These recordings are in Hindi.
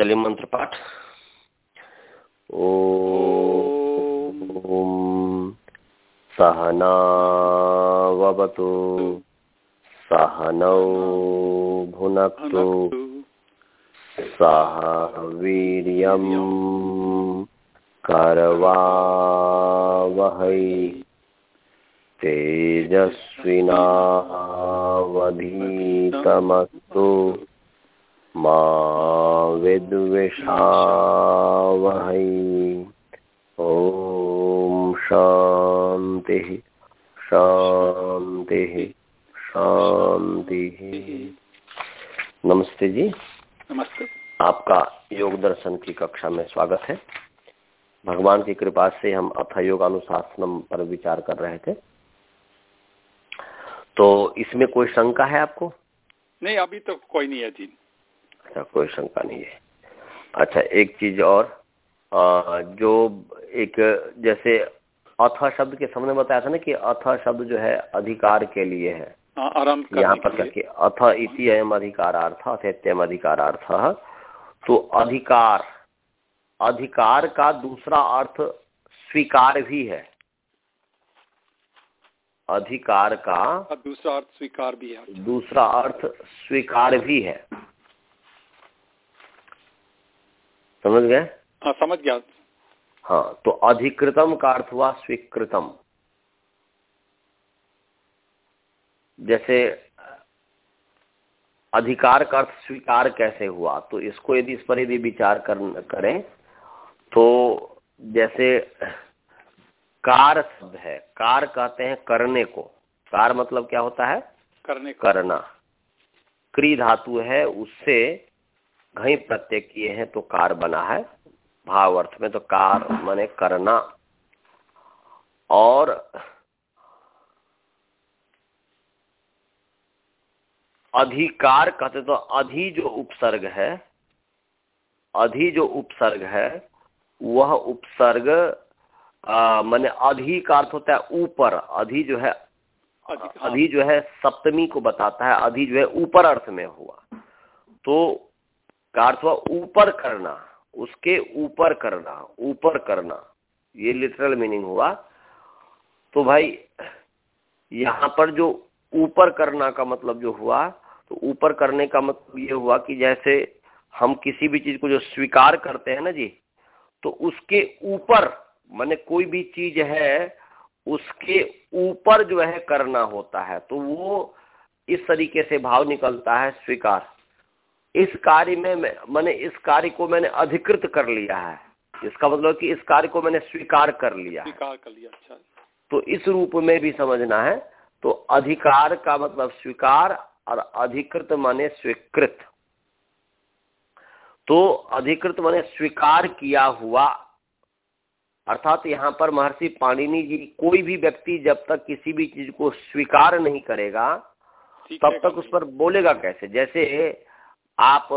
चलिए मंत्र पाठ। ओम सहनावतु सहनौ भुनक्तु सह वीर्यं करवावहै। तेजस्विनावधीतमस्तु। मा विद्विषावहै। ॐ शान्तिः शान्तिः शान्तिः। नमस्ते जी। नमस्ते। आपका योग दर्शन की कक्षा में स्वागत है। भगवान की कृपा से हम अथ योग अनुशासनम पर विचार कर रहे थे। तो इसमें कोई शंका है आपको? नहीं अभी तो कोई नहीं है जी। अच्छा कोई शंका नहीं है। अच्छा एक चीज़ और आ, जो एक जैसे अथ शब्द के सामने बताया था ना कि अथ शब्द जो है अधिकार के लिए है। हाँ, आराम यहाँ पर करके अथ इति अयम अधिकारार्थ अथेत्यम अधिकारार्थ तो अधिकार अधिकार का दूसरा अर्थ स्वीकार भी है। अधिकार का दूसरा अर्थ स्वीकार भी है। दूसरा अर्थ स्वीकार भी है। समझ गए? हाँ समझ गया। हाँ तो अधिकृतम का अर्थ हुआ स्वीकृतम। जैसे अधिकार का अर्थ स्वीकार कैसे हुआ? तो इसको यदि इस पर यदि विचार कर, करें तो जैसे कार शब्द है कार कहते हैं करने को। कार मतलब क्या होता है? करने को। करना। क्री धातु है उससे घई प्रत्यय किए हैं तो कार बना है। भाव अर्थ में तो कार माने करना। और अधिकार कहते तो अधि जो उपसर्ग है अधि जो उपसर्ग है वह उपसर्ग माने अधि का अर्थ होता है ऊपर। अधि जो है अधि जो है सप्तमी को बताता है अधि जो है ऊपर अर्थ में हुआ। तो का अर्थ हुआ ऊपर करना, उसके ऊपर करना ऊपर करना, ये लिटरल मीनिंग हुआ। तो भाई, यहाँ पर जो ऊपर करना का मतलब जो हुआ तो ऊपर करने का मतलब ये हुआ कि जैसे हम किसी भी चीज़ को जो स्वीकार करते हैं ना जी तो उसके ऊपर, माने कोई भी चीज़ है, उसके ऊपर जो है करना होता है तो वो इस तरीके से भाव निकलता है स्वीकार। इस कार्य में मैंने इस कार्य को मैंने अधिकृत कर लिया है। इसका मतलब कि इस कार्य को मैंने स्वीकार कर लिया स्वीकार कर लिया अच्छा। तो इस रूप में भी समझना है तो अधिकार का मतलब स्वीकार और अधिकृत माने स्वीकृत। तो अधिकृत माने स्वीकार किया हुआ अर्थात यहाँ पर महर्षि पाणिनि जी कोई भी व्यक्ति जब तक किसी भी चीज़ को स्वीकार नहीं करेगा तब तक उस पर बोलेगा कैसे? जैसे आप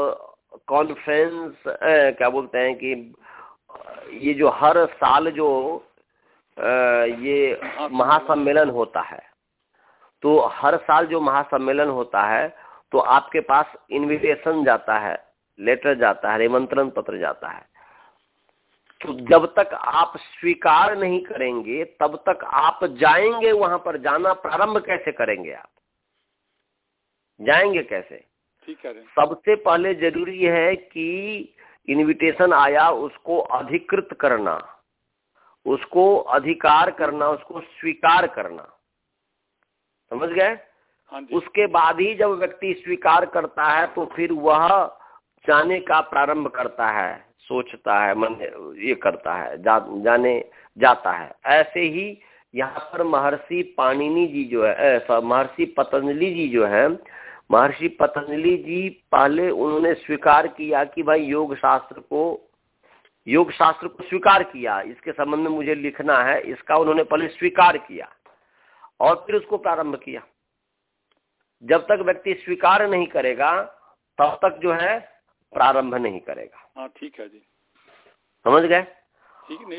कॉन्फ्रेंस क्या बोलते हैं कि, ये जो हर साल जो ये महासम्मेलन होता है तो हर साल जो महासम्मेलन होता है तो आपके पास इनविटेशन जाता है लेटर जाता है, निमंत्रण पत्र जाता है। तो जब तक आप स्वीकार नहीं करेंगे, तब तक आप जाएँगे वहाँ पर, जाना प्रारंभ कैसे करेंगे आप? जाएँगे कैसे? सबसे पहले ज़रूरी है कि इनविटेशन आया उसको अधिकृत करना। उसको अधिकार करना उसको स्वीकार करना। समझ गए? हाँ उसके बाद ही जब व्यक्ति स्वीकार करता है तो फिर वह जाने का प्रारंभ करता है सोचता है मन ये करता है जा, जाने जाता है। ऐसे ही यहाँ पर महर्षि पाणिनि जी जो है महर्षि पतंजलि जी जो है महर्षि पतंजलि जी पहले उन्होंने स्वीकार किया कि भाई योग शास्त्र को योग शास्त्र को स्वीकार किया। इसके संबंध में मुझे लिखना है इसका उन्होंने पहले स्वीकार किया और फिर उसको प्रारंभ किया। जब तक व्यक्ति स्वीकार नहीं करेगा तब तक जो है प्रारंभ नहीं करेगा। हाँ ठीक है जी। समझ गए?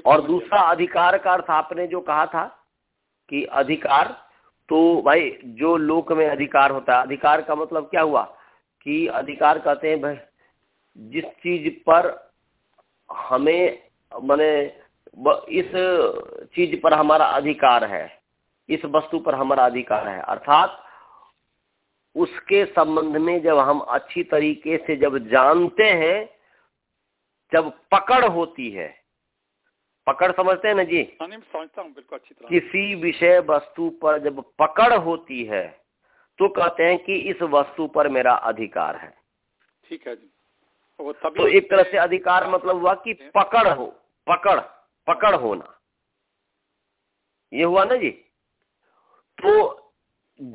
और दूसरा अधिकार का अर्थ आपने जो कहा था कि अधिकार तो भाई, जो लोक में अधिकार होता है अधिकार का मतलब क्या हुआ? कि अधिकार कहते हैं, भाई, जिस चीज़ पर हमें, माने इस चीज़ पर हमारा अधिकार है, इस वस्तु पर हमारा अधिकार है, अर्थात उसके संबंध में जब हम अच्छी तरीके से जब जानते हैं, जब पकड़ होती है पकड़ समझते हैं ना जी? समझता हूँ बिल्कुल अच्छी तरह। किसी विषय वस्तु पर जब पकड़ होती है तो कहते हैं कि इस वस्तु पर मेरा अधिकार है। ठीक है जी। वो तभी तो एक तरह से अधिकार मतलब हुआ कि पकड़ हो पकड़ पकड़ होना। ये हुआ ना जी? तो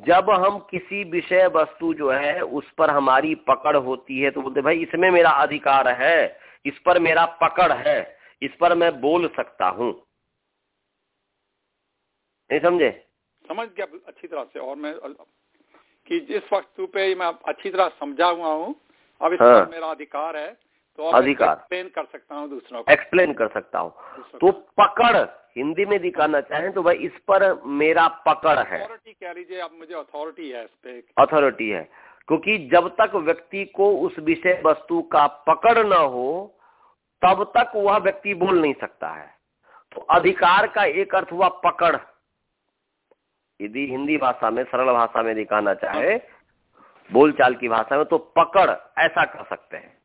जब हम किसी विषय वस्तु जो है उस पर हमारी पकड़ होती है तो बोलते भाई इसमें मेरा अधिकार है इस पर मेरा पकड़ है। इस पर मैं बोल सकता हूँ। नहीं समझे? समझ गया अच्छी तरह से और मैं कि जिस वस्तु पे मैं अच्छी तरह समझा हुआ हूँ अब इस हाँ। मेरा अधिकार है तो अधिकार। एक्सप्लेन कर सकता हूँ दूसरों को। एक्सप्लेन कर सकता हूँ। तो पकड़ हिंदी में दिखाना चाहें तो भाई इस पर मेरा पकड़ है। अथॉरिटी कह लीजिए अब मुझे अथॉरिटी है इस पे। अथॉरिटी है। क्योंकि जब तक व्यक्ति को उस विषय वस्तु का पकड़ न हो तब तक वह व्यक्ति बोल नहीं सकता है। तो अधिकार का एक अर्थ हुआ पकड़। यदि हिंदी भाषा में, सरल भाषा में दिखाना चाहे, बोलचाल की भाषा में तो पकड़ ऐसा कर सकते हैं।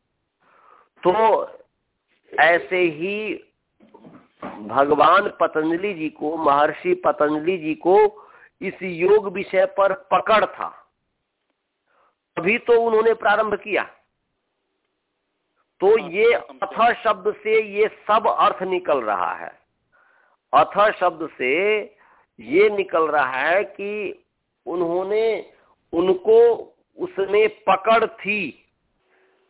तो ऐसे ही भगवान पतंजलि जी को, महर्षि पतंजलि जी को इस योग विषय पर पकड़ था। अभी तो उन्होंने प्रारंभ किया। तो ये अथ शब्द से ये सब अर्थ निकल रहा है। अथ शब्द से ये निकल रहा है कि उन्होंने उनको उसमें पकड़ थी।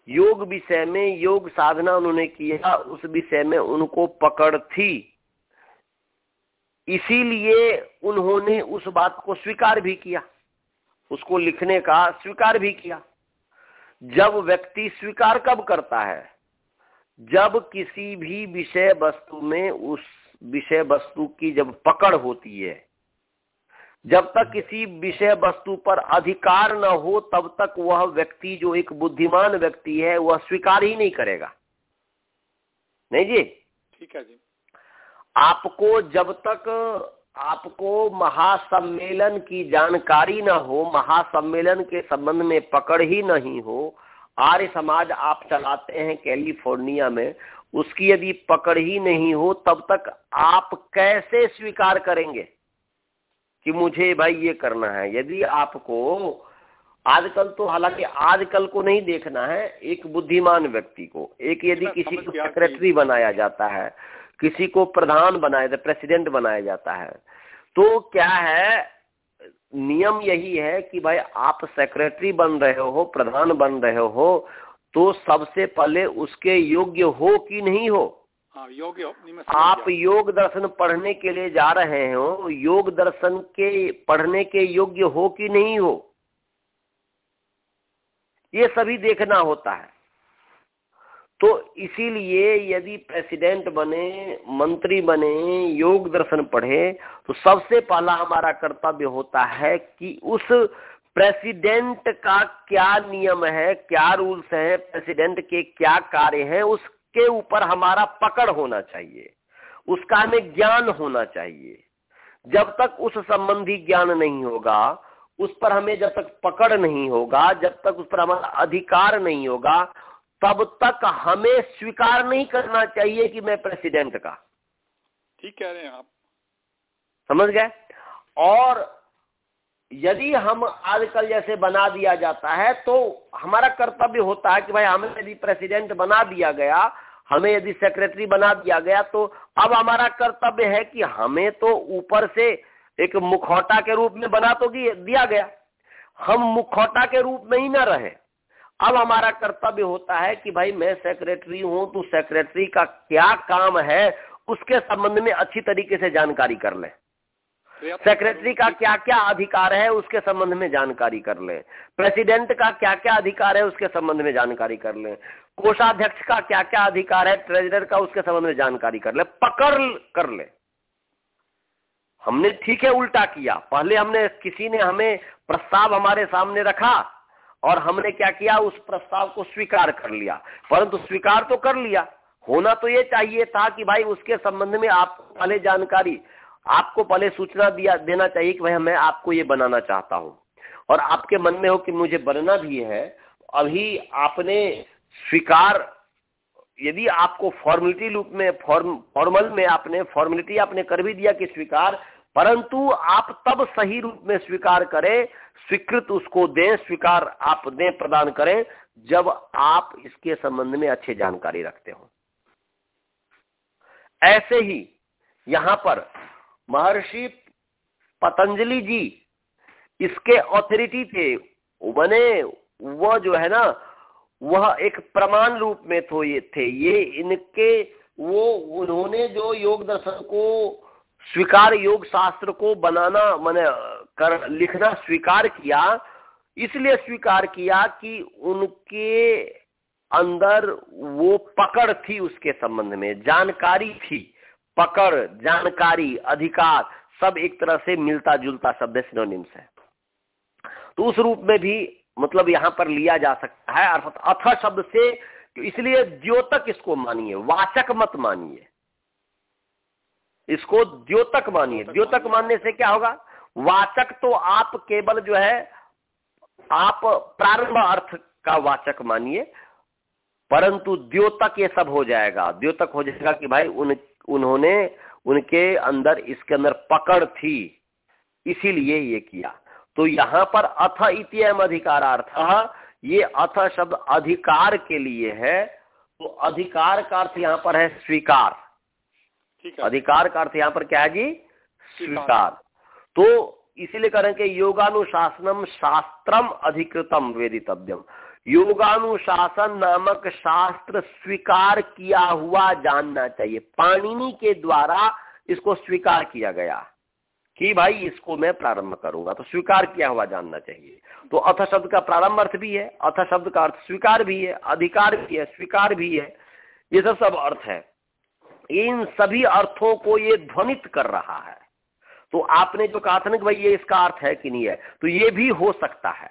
योग विषय में योग साधना उन्होंने किया उस विषय में उनको पकड़ थी। इसीलिए उन्होंने उस बात को स्वीकार भी किया। उसको लिखने का स्वीकार भी किया। जब व्यक्ति स्वीकार कब करता है? जब किसी भी विषय वस्तु में उस विषय वस्तु की जब पकड़ होती है जब तक किसी विषय वस्तु पर अधिकार न हो तब तक वह व्यक्ति जो एक बुद्धिमान व्यक्ति है वह स्वीकार ही नहीं करेगा। नहीं जी? ठीक है जी। आपको जब तक आपको महासम्मेलन की जानकारी न हो महासम्मेलन के संबंध में पकड़ ही नहीं हो आर्य समाज आप चलाते हैं कैलिफ़ोर्निया में उसकी यदि पकड़ ही नहीं हो तब तक आप कैसे स्वीकार करेंगे कि मुझे भाई ये करना है? यदि आपको आजकल तो हालाँकि आजकल को नहीं देखना है एक बुद्धिमान व्यक्ति को एक यदि किसी को सेक्रेटरी बनाया जाता है किसी को प्रधान बनाया जाता प्रेसिडेंट बनाया जाता है। तो क्या है नियम यही है कि भाई आप सेक्रेटरी बन रहे हो प्रधान बन रहे हो तो सबसे पहले उसके योग्य हो कि नहीं हो? हाँ, योग आप योग दर्शन पढ़ने के लिए जा रहे हो योग दर्शन के पढ़ने के योग्य हो कि नहीं हो? ये सभी देखना होता है। तो इसीलिए यदि प्रेसिडेंट बने, मंत्री बने, योग दर्शन पढ़े तो सबसे पहला हमारा कर्तव्य होता है कि उस प्रेसिडेंट का क्या नियम है, क्या रूल्स है, प्रेसिडेंट के क्या कार्य हैं, उसके ऊपर हमारा पकड़ होना चाहिए। उसका हमें ज्ञान होना चाहिए। जब तक उस संबंधी ज्ञान नहीं होगा, उस पर हमें जब तक पकड़ नहीं होगा, जब तक उस पर हमारा अधिकार नहीं होगा तब तक हमें स्वीकार नहीं करना चाहिए कि मैं प्रेसिडेंट का। ठीक कह रहे हैं आप। समझ गए? और यदि हम आजकल जैसे बना दिया जाता है तो हमारा कर्तव्य होता है कि भाई हमें यदि प्रेसिडेंट बना दिया गया हमें यदि सेक्रेटरी बना दिया गया तो अब हमारा कर्तव्य है कि हमें तो ऊपर से एक मुखौटा के रूप में बना तो दिया गया। हम मुखौटा के रूप में ही ना रहे। अब हमारा कर्तव्य होता है कि भाई मैं सेक्रेटरी हूँ तो सेक्रेटरी का क्या काम है उसके संबंध में अच्छी तरीके से जानकारी कर ले। सेक्रेटरी का क्या क्या अधिकार है उसके संबंध में जानकारी कर ले। प्रेसिडेंट का क्या क्या अधिकार है उसके संबंध में जानकारी कर ले। कोषाध्यक्ष का क्या क्या अधिकार है ट्रेजरर का उसके संबंध में जानकारी कर ले पकड़ कर ले। हमने ठीक है उल्टा किया। पहले हमने किसी ने हमें प्रस्ताव हमारे सामने रखा और हमने क्या किया? उस प्रस्ताव को स्वीकार कर लिया। परंतु स्वीकार तो कर लिया। होना तो ये चाहिए था कि भाई उसके संबंध में आप पहले जानकारी, आपको पहले सूचना दिया, देना चाहिए कि भाई मैं आपको ये बनाना चाहता हूँ। और आपके मन में हो कि मुझे बनना भी है, अभी आपने स्वीकार, यदि आपको फॉर्मेलिटी रूप में फॉर्म फॉर्मल में आपने फॉर्मेलिटी आपने कर भी दिया कि स्वीकार परंतु आप तब सही रूप में स्वीकार करें, स्वीकृत उसको दें, स्वीकार आप दें, प्रदान करें, जब आप इसके संबंध में अच्छी जानकारी रखते हो। ऐसे ही यहाँ पर महर्षि पतंजलि जी इसके ऑथोरिटी थे बने, वह जो है ना, वह एक प्रमाण रूप में तो ये थे। ये इनके, वो उन्होंने जो योग दर्शन को स्वीकार योग शास्त्र को बनाना, मैंने, कर, लिखना स्वीकार किया, इसलिए स्वीकार किया कि उनके अंदर वो पकड़ थी उसके संबंध में, जानकारी थी। पकड़, जानकारी, अधिकार, सब एक तरह से मिलता जुलता शब्द सिनोनिम्स है। तो उस रूप में भी मतलब यहाँ पर लिया जा सकता है, अर्थात अथ शब्द से तो इसलिए द्योतक इसको मानिए, वाचक मत मानिए। इसको द्योतक मानिए। द्योतक मानने से क्या होगा? वाचक तो आप केवल जो है आप प्रारंभ अर्थ का वाचक मानिए परंतु द्योतक ये सब हो जाएगा। द्योतक हो जाएगा कि भाई उन उन्होंने उनके अंदर इसके अंदर पकड़ थी इसीलिए ये किया। तो यहाँ पर अथ इतम अधिकारार्थ ये अथ शब्द अधिकार के लिए है। तो अधिकार का अर्थ यहाँ पर है स्वीकार। अधिकार का अर्थ यहाँ पर क्या है जी? स्वीकार। तो इसीलिए करें कि योगानुशासनम शास्त्रम अधिकृतम वेदितव्यम। योगानुशासन नामक शास्त्र स्वीकार किया हुआ जानना चाहिए। पाणिनि के द्वारा इसको स्वीकार किया गया कि भाई इसको मैं प्रारंभ करूँगा। तो स्वीकार किया हुआ जानना चाहिए। तो अथ शब्द का प्रारंभ अर्थ भी है अथ शब्द का अर्थ स्वीकार भी है अधिकार भी है स्वीकार भी है। ये सब सब अर्थ है। इन सभी अर्थों को ये ध्वनित कर रहा है। तो आपने जो कहा था ना कि भाई ये इसका अर्थ है कि नहीं है तो ये भी हो सकता है।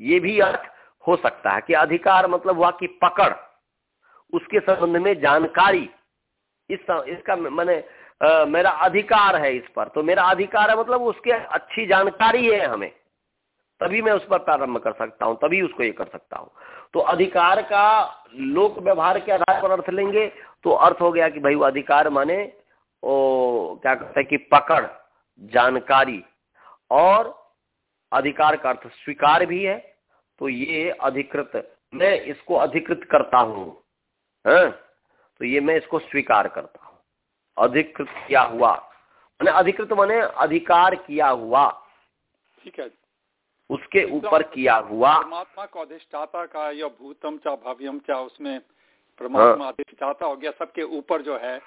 ये भी अर्थ हो सकता है कि अधिकार मतलब हुआ कि पकड़, उसके संबंध में जानकारी। इस इसका मैंने मेरा अधिकार है इस पर। तो मेरा अधिकार है मतलब उसके अच्छी जानकारी है हमें। तभी मैं उस पर प्रारंभ कर सकता हूँ, तभी उसको ये कर सकता हूँ। तो अधिकार का लोक व्यवहार के आधार पर अर्थ लेंगे तो अर्थ हो गया कि भाई वो अधिकार माने, ओ, क्या कहते हैं कि पकड़, जानकारी, और अधिकार का अर्थ स्वीकार भी है तो ये अधिकृत, मैं इसको अधिकृत करता हूँ, है? तो ये मैं इसको स्वीकार करता हूँ अधिकृत किया हुआ, मैंने अधिकृत माने अधिकार किया हुआ ठीक है उसके ऊपर किया हुआ। परमात्मा को अधिष्ठाता का या भूतम चा भव्यम चा उसमें परमात्मा हाँ। अधिष्ठाता हो गया सबके ऊपर जो है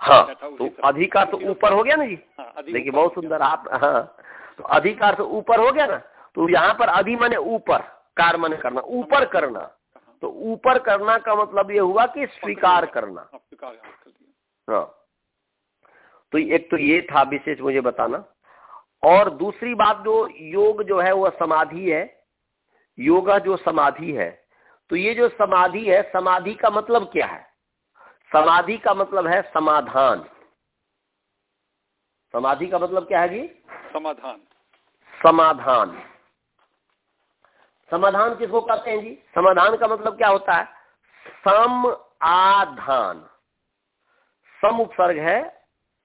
हाँ तो अधिकार तो ऊपर हो गया ना जी? हाँ, देखिए बहुत सुंदर आप हाँ तो अधिकार तो ऊपर हो गया ना? तो यहाँ पर अधि माने ऊपर कार माने करना ऊपर करना। हाँ। तो ऊपर करना का मतलब ये हुआ कि स्वीकार करना। हाँ। तो एक तो ये था विशेष मुझे बताना। और दूसरी बात जो योग जो है वह समाधि है। योगा जो समाधि है तो ये जो समाधि है समाधि का मतलब क्या है? समाधि का मतलब है समाधान। समाधि का मतलब क्या है जी? समाधान। समाधान। समाधान किसको कहते हैं जी? समाधान का मतलब क्या होता है? सम आधान। सम उपसर्ग है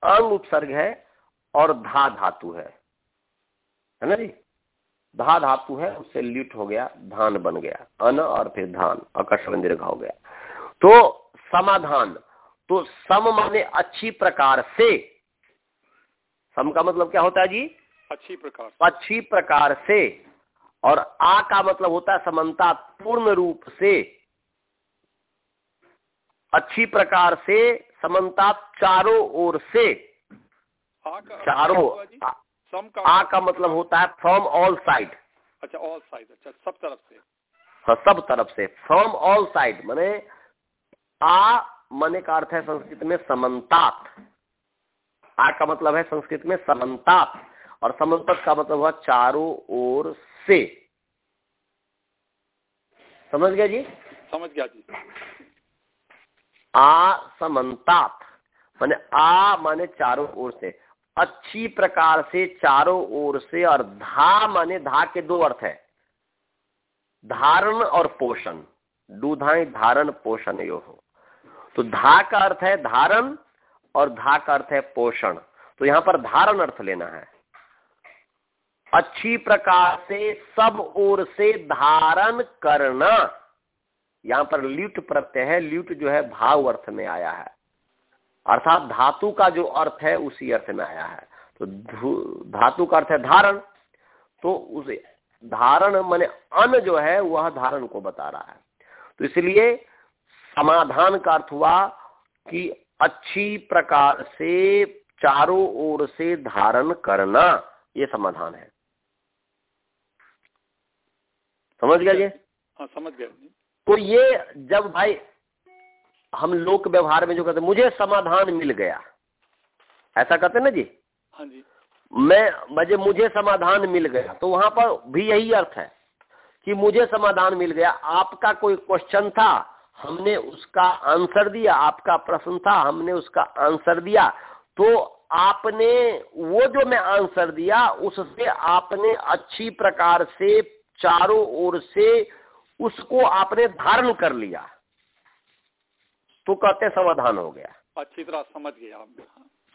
अंग उपसर्ग है और धा धातु है। है ना जी? धा धातु है उससे लिट हो गया धान बन गया। अन और फिर धान आकर्षण दीर्घ हो गया। तो समाधान तो सम माने अच्छी प्रकार से। सम का मतलब क्या होता है जी? अच्छी प्रकार अच्छी प्रकार से। और आ का मतलब होता है समानता पूर्ण रूप से। अच्छी प्रकार से समानता चारों ओर से। चारों आ का मतलब होता है फ्रॉम ऑल साइड अच्छा ऑल साइड अच्छा सब तरफ़ से। हाँ सब तरफ़ से। फ्रॉम ऑल साइड माने आ मने का अर्थ है संस्कृत में समन्तात। आ का मतलब है संस्कृत में समन्तात। और समन्त का मतलब हुआ चारों ओर से। समझ गया जी? समझ गया जी। आ समन्तात। माने आ माने चारों ओर से। अच्छी प्रकार से चारों ओर से और धा माने धा के दो अर्थ है। धारण और पोषण। दूधाई धारण, पोषण यो हो। तो धा का अर्थ है धारण और धा का अर्थ है पोषण। तो यहाँ पर धारण अर्थ लेना है। अच्छी प्रकार से सब ओर से धारण करना। यहाँ पर ल्यूट प्रत्यय है। ल्यूट जो है भाव अर्थ में आया है। अर्थात धातु का जो अर्थ है उसी अर्थ में आया है। तो धातु का अर्थ है धारण। तो उस धारण माने अन जो है वह धारण को बता रहा है। तो इसलिए समाधान का अर्थ हुआ कि अच्छी प्रकार से चारों ओर से धारण करना ये समाधान है। समझ गया ये हाँ समझ गया। तो ये जब भाई हम लोक व्यवहार में जो कहते मुझे समाधान मिल गया। ऐसा कहते ना जी? हाँ जी। मैं मुझे मुझे समाधान मिल गया तो वहाँ पर भी यही अर्थ है कि मुझे समाधान मिल गया। आपका कोई क्वेश्चन था हमने उसका आंसर दिया आपका प्रश्न था हमने उसका आंसर दिया तो आपने वो जो मैं आंसर दिया उससे आपने अच्छी प्रकार से चारों ओर से उसको आपने धारण कर लिया। तो कहते समाधान हो गया। अच्छी तरह समझ गया।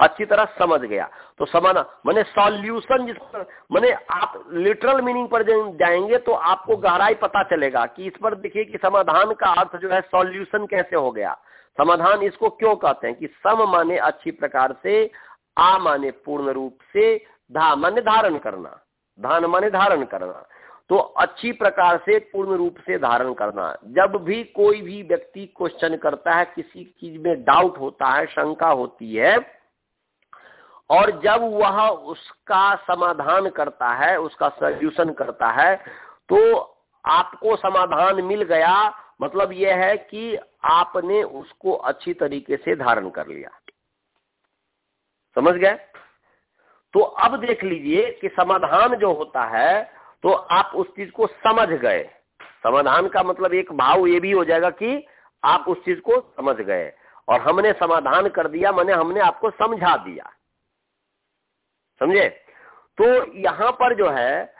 अच्छी तरह समझ गया। तो समाधान मैंने सॉल्यूशन जिस पर मैंने आप लिटरल मीनिंग पर जाएँगे तो आपको गहराई पता चलेगा कि इस पर देखिए कि समाधान का अर्थ जो है सॉल्यूशन कैसे हो गया। समाधान इसको क्यों कहते हैं कि सम माने अच्छी प्रकार से आ माने पूर्ण रूप से धा माने धारण करना। धान माने धारण करना। तो अच्छी प्रकार से पूर्ण रूप से धारण करना। जब भी कोई भी व्यक्ति क्वेश्चन करता है, किसी चीज़ में डाउट होता है, शंका होती है, और जब वह उसका समाधान करता है, उसका सोल्यूशन करता है तो आपको समाधान मिल गया। मतलब यह है कि आपने उसको अच्छी तरीके से धारण कर लिया। समझ गए? तो अब देख लीजिए कि समाधान जो होता है तो आप उस चीज़ को समझ गए। समाधान का मतलब एक भाव ये भी हो जाएगा कि आप उस चीज़ को समझ गए। और हमने समाधान कर दिया, मैंने हमने आपको समझा दिया। समझे? तो यहाँ पर जो है,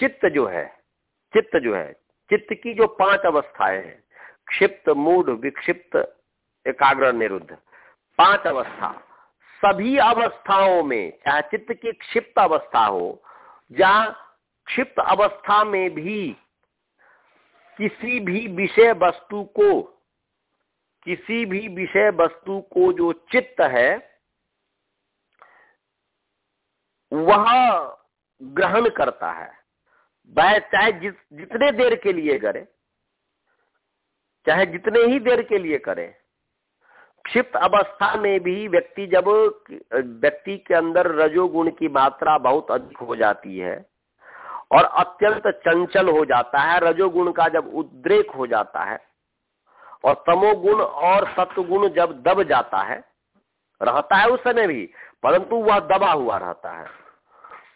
चित्त जो है, चित्त जो है, चित्त की जो पाँच अवस्थाएँ हैं, क्षिप्त मूड विक्षिप्त, एकाग्र, निरुद्ध। पाँच अवस्था। सभी अवस्थाओं में, चाहे चित्त की क्षिप्त अवस्था हो, जहाँ क्षिप्त अवस्था में भी किसी भी विषय वस्तु को, किसी भी विषय वस्तु को जो चित्त है, वह ग्रहण करता है। वह चाहे जितने देर के लिए करे, चाहे जितने ही देर के लिए करे, क्षिप्त अवस्था में भी व्यक्ति जब, व्यक्ति के अंदर रजोगुण की मात्रा बहुत अधिक हो जाती है और अत्यंत चंचल हो जाता है, रजोगुण का जब उद्रेक हो जाता है, और तमोगुण और सत्वगुण जब दब जाता है, रहता है उस समय भी, परंतु वह दबा हुआ रहता है।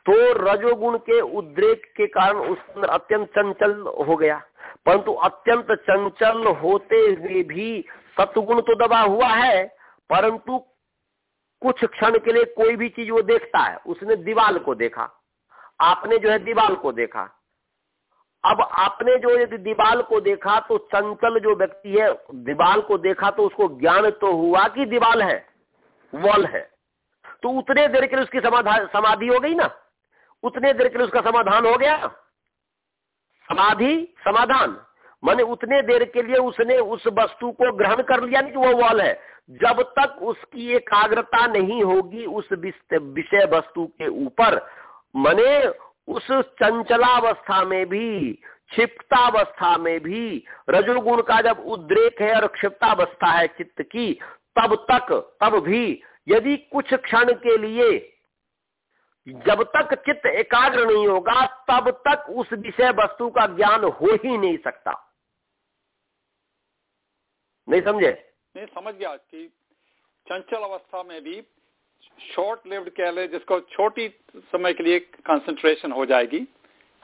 तो रजोगुण के उद्रेक के कारण उस अत्यंत चंचल हो गया। परंतु अत्यंत चंचल होते हुए भी सत्वगुण तो दबा हुआ है, परंतु कुछ क्षण के लिए कोई भी चीज़ वो देखता है, उसने दीवाल को देखा। आपने जो है दीवाल को देखा। अब आपने जो यदि दीवाल को देखा तो चंचल जो व्यक्ति है, दीवाल को देखा तो उसको ज्ञान तो हुआ कि दीवाल है, वॉल है। तो उतने देर के लिए उसकी समाधान समाधि हो गई ना? उतने देर के लिए उसका समाधान हो गया? समाधि, समाधान। माने उतने देर के लिए उसने उस वस्तु को ग्रहण कर लिया नहीं कि वो वॉल है। जब तक उसकी एकाग्रता नहीं होगी उस विषय वस्तु के ऊपर मने उस चंचलावस्था में भी, क्षिप्तावस्था में भी रजोगुण का जब उद्रेक है और क्षिप्तावस्था है चित्त की, तब तक, तब भी यदि कुछ क्षण के लिए जब तक चित्त एकाग्र नहीं होगा, तब तक उस विषय वस्तु का ज्ञान हो ही नहीं सकता। नहीं समझे? नहीं, समझ गया कि चंचल अवस्था में भी शॉर्ट लिव्ड कह ले जिसको छोटी समय के लिए कंसंट्रेशन हो जाएगी।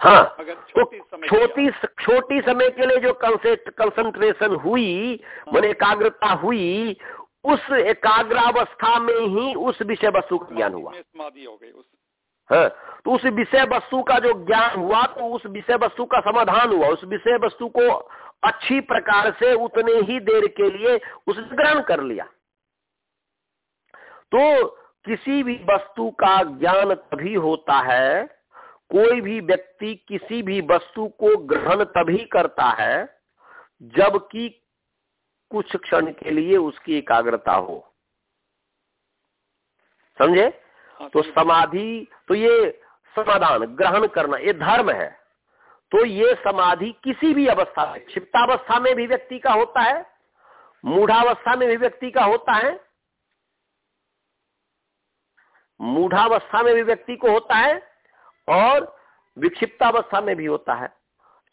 हाँ अगर तो छोटी समय छोटी छोटी समय के लिए जो कंसंट्रेशन हुई हाँ। मैंने एकाग्रता हुई उस एकाग्रावस्था में ही उस विषय वस्तु का ज्ञान हुआ। समाधि हो गई उस। है तो उस विषय वस्तु का जो ज्ञान हुआ तो उस विषय वस्तु का समाधान हुआ। उस विषय वस्तु को अच्छी प्रकार से उतने ही देर के लिए उसने ग्रहण कर लिया। तो किसी भी वस्तु का ज्ञान तभी होता है कोई भी व्यक्ति किसी भी वस्तु को ग्रहण तभी करता है जबकि कुछ क्षण के लिए उसकी एकाग्रता हो। समझे? तो समाधि तो ये समाधान ग्रहण करना ये धर्म है। तो ये समाधि किसी भी अवस्था में क्षिप्तावस्था में भी व्यक्ति का होता है मूढ़ावस्था में भी व्यक्ति का होता है मूढ़ावस्था में भी व्यक्ति को होता है और विक्षिप्तावस्था में भी होता है।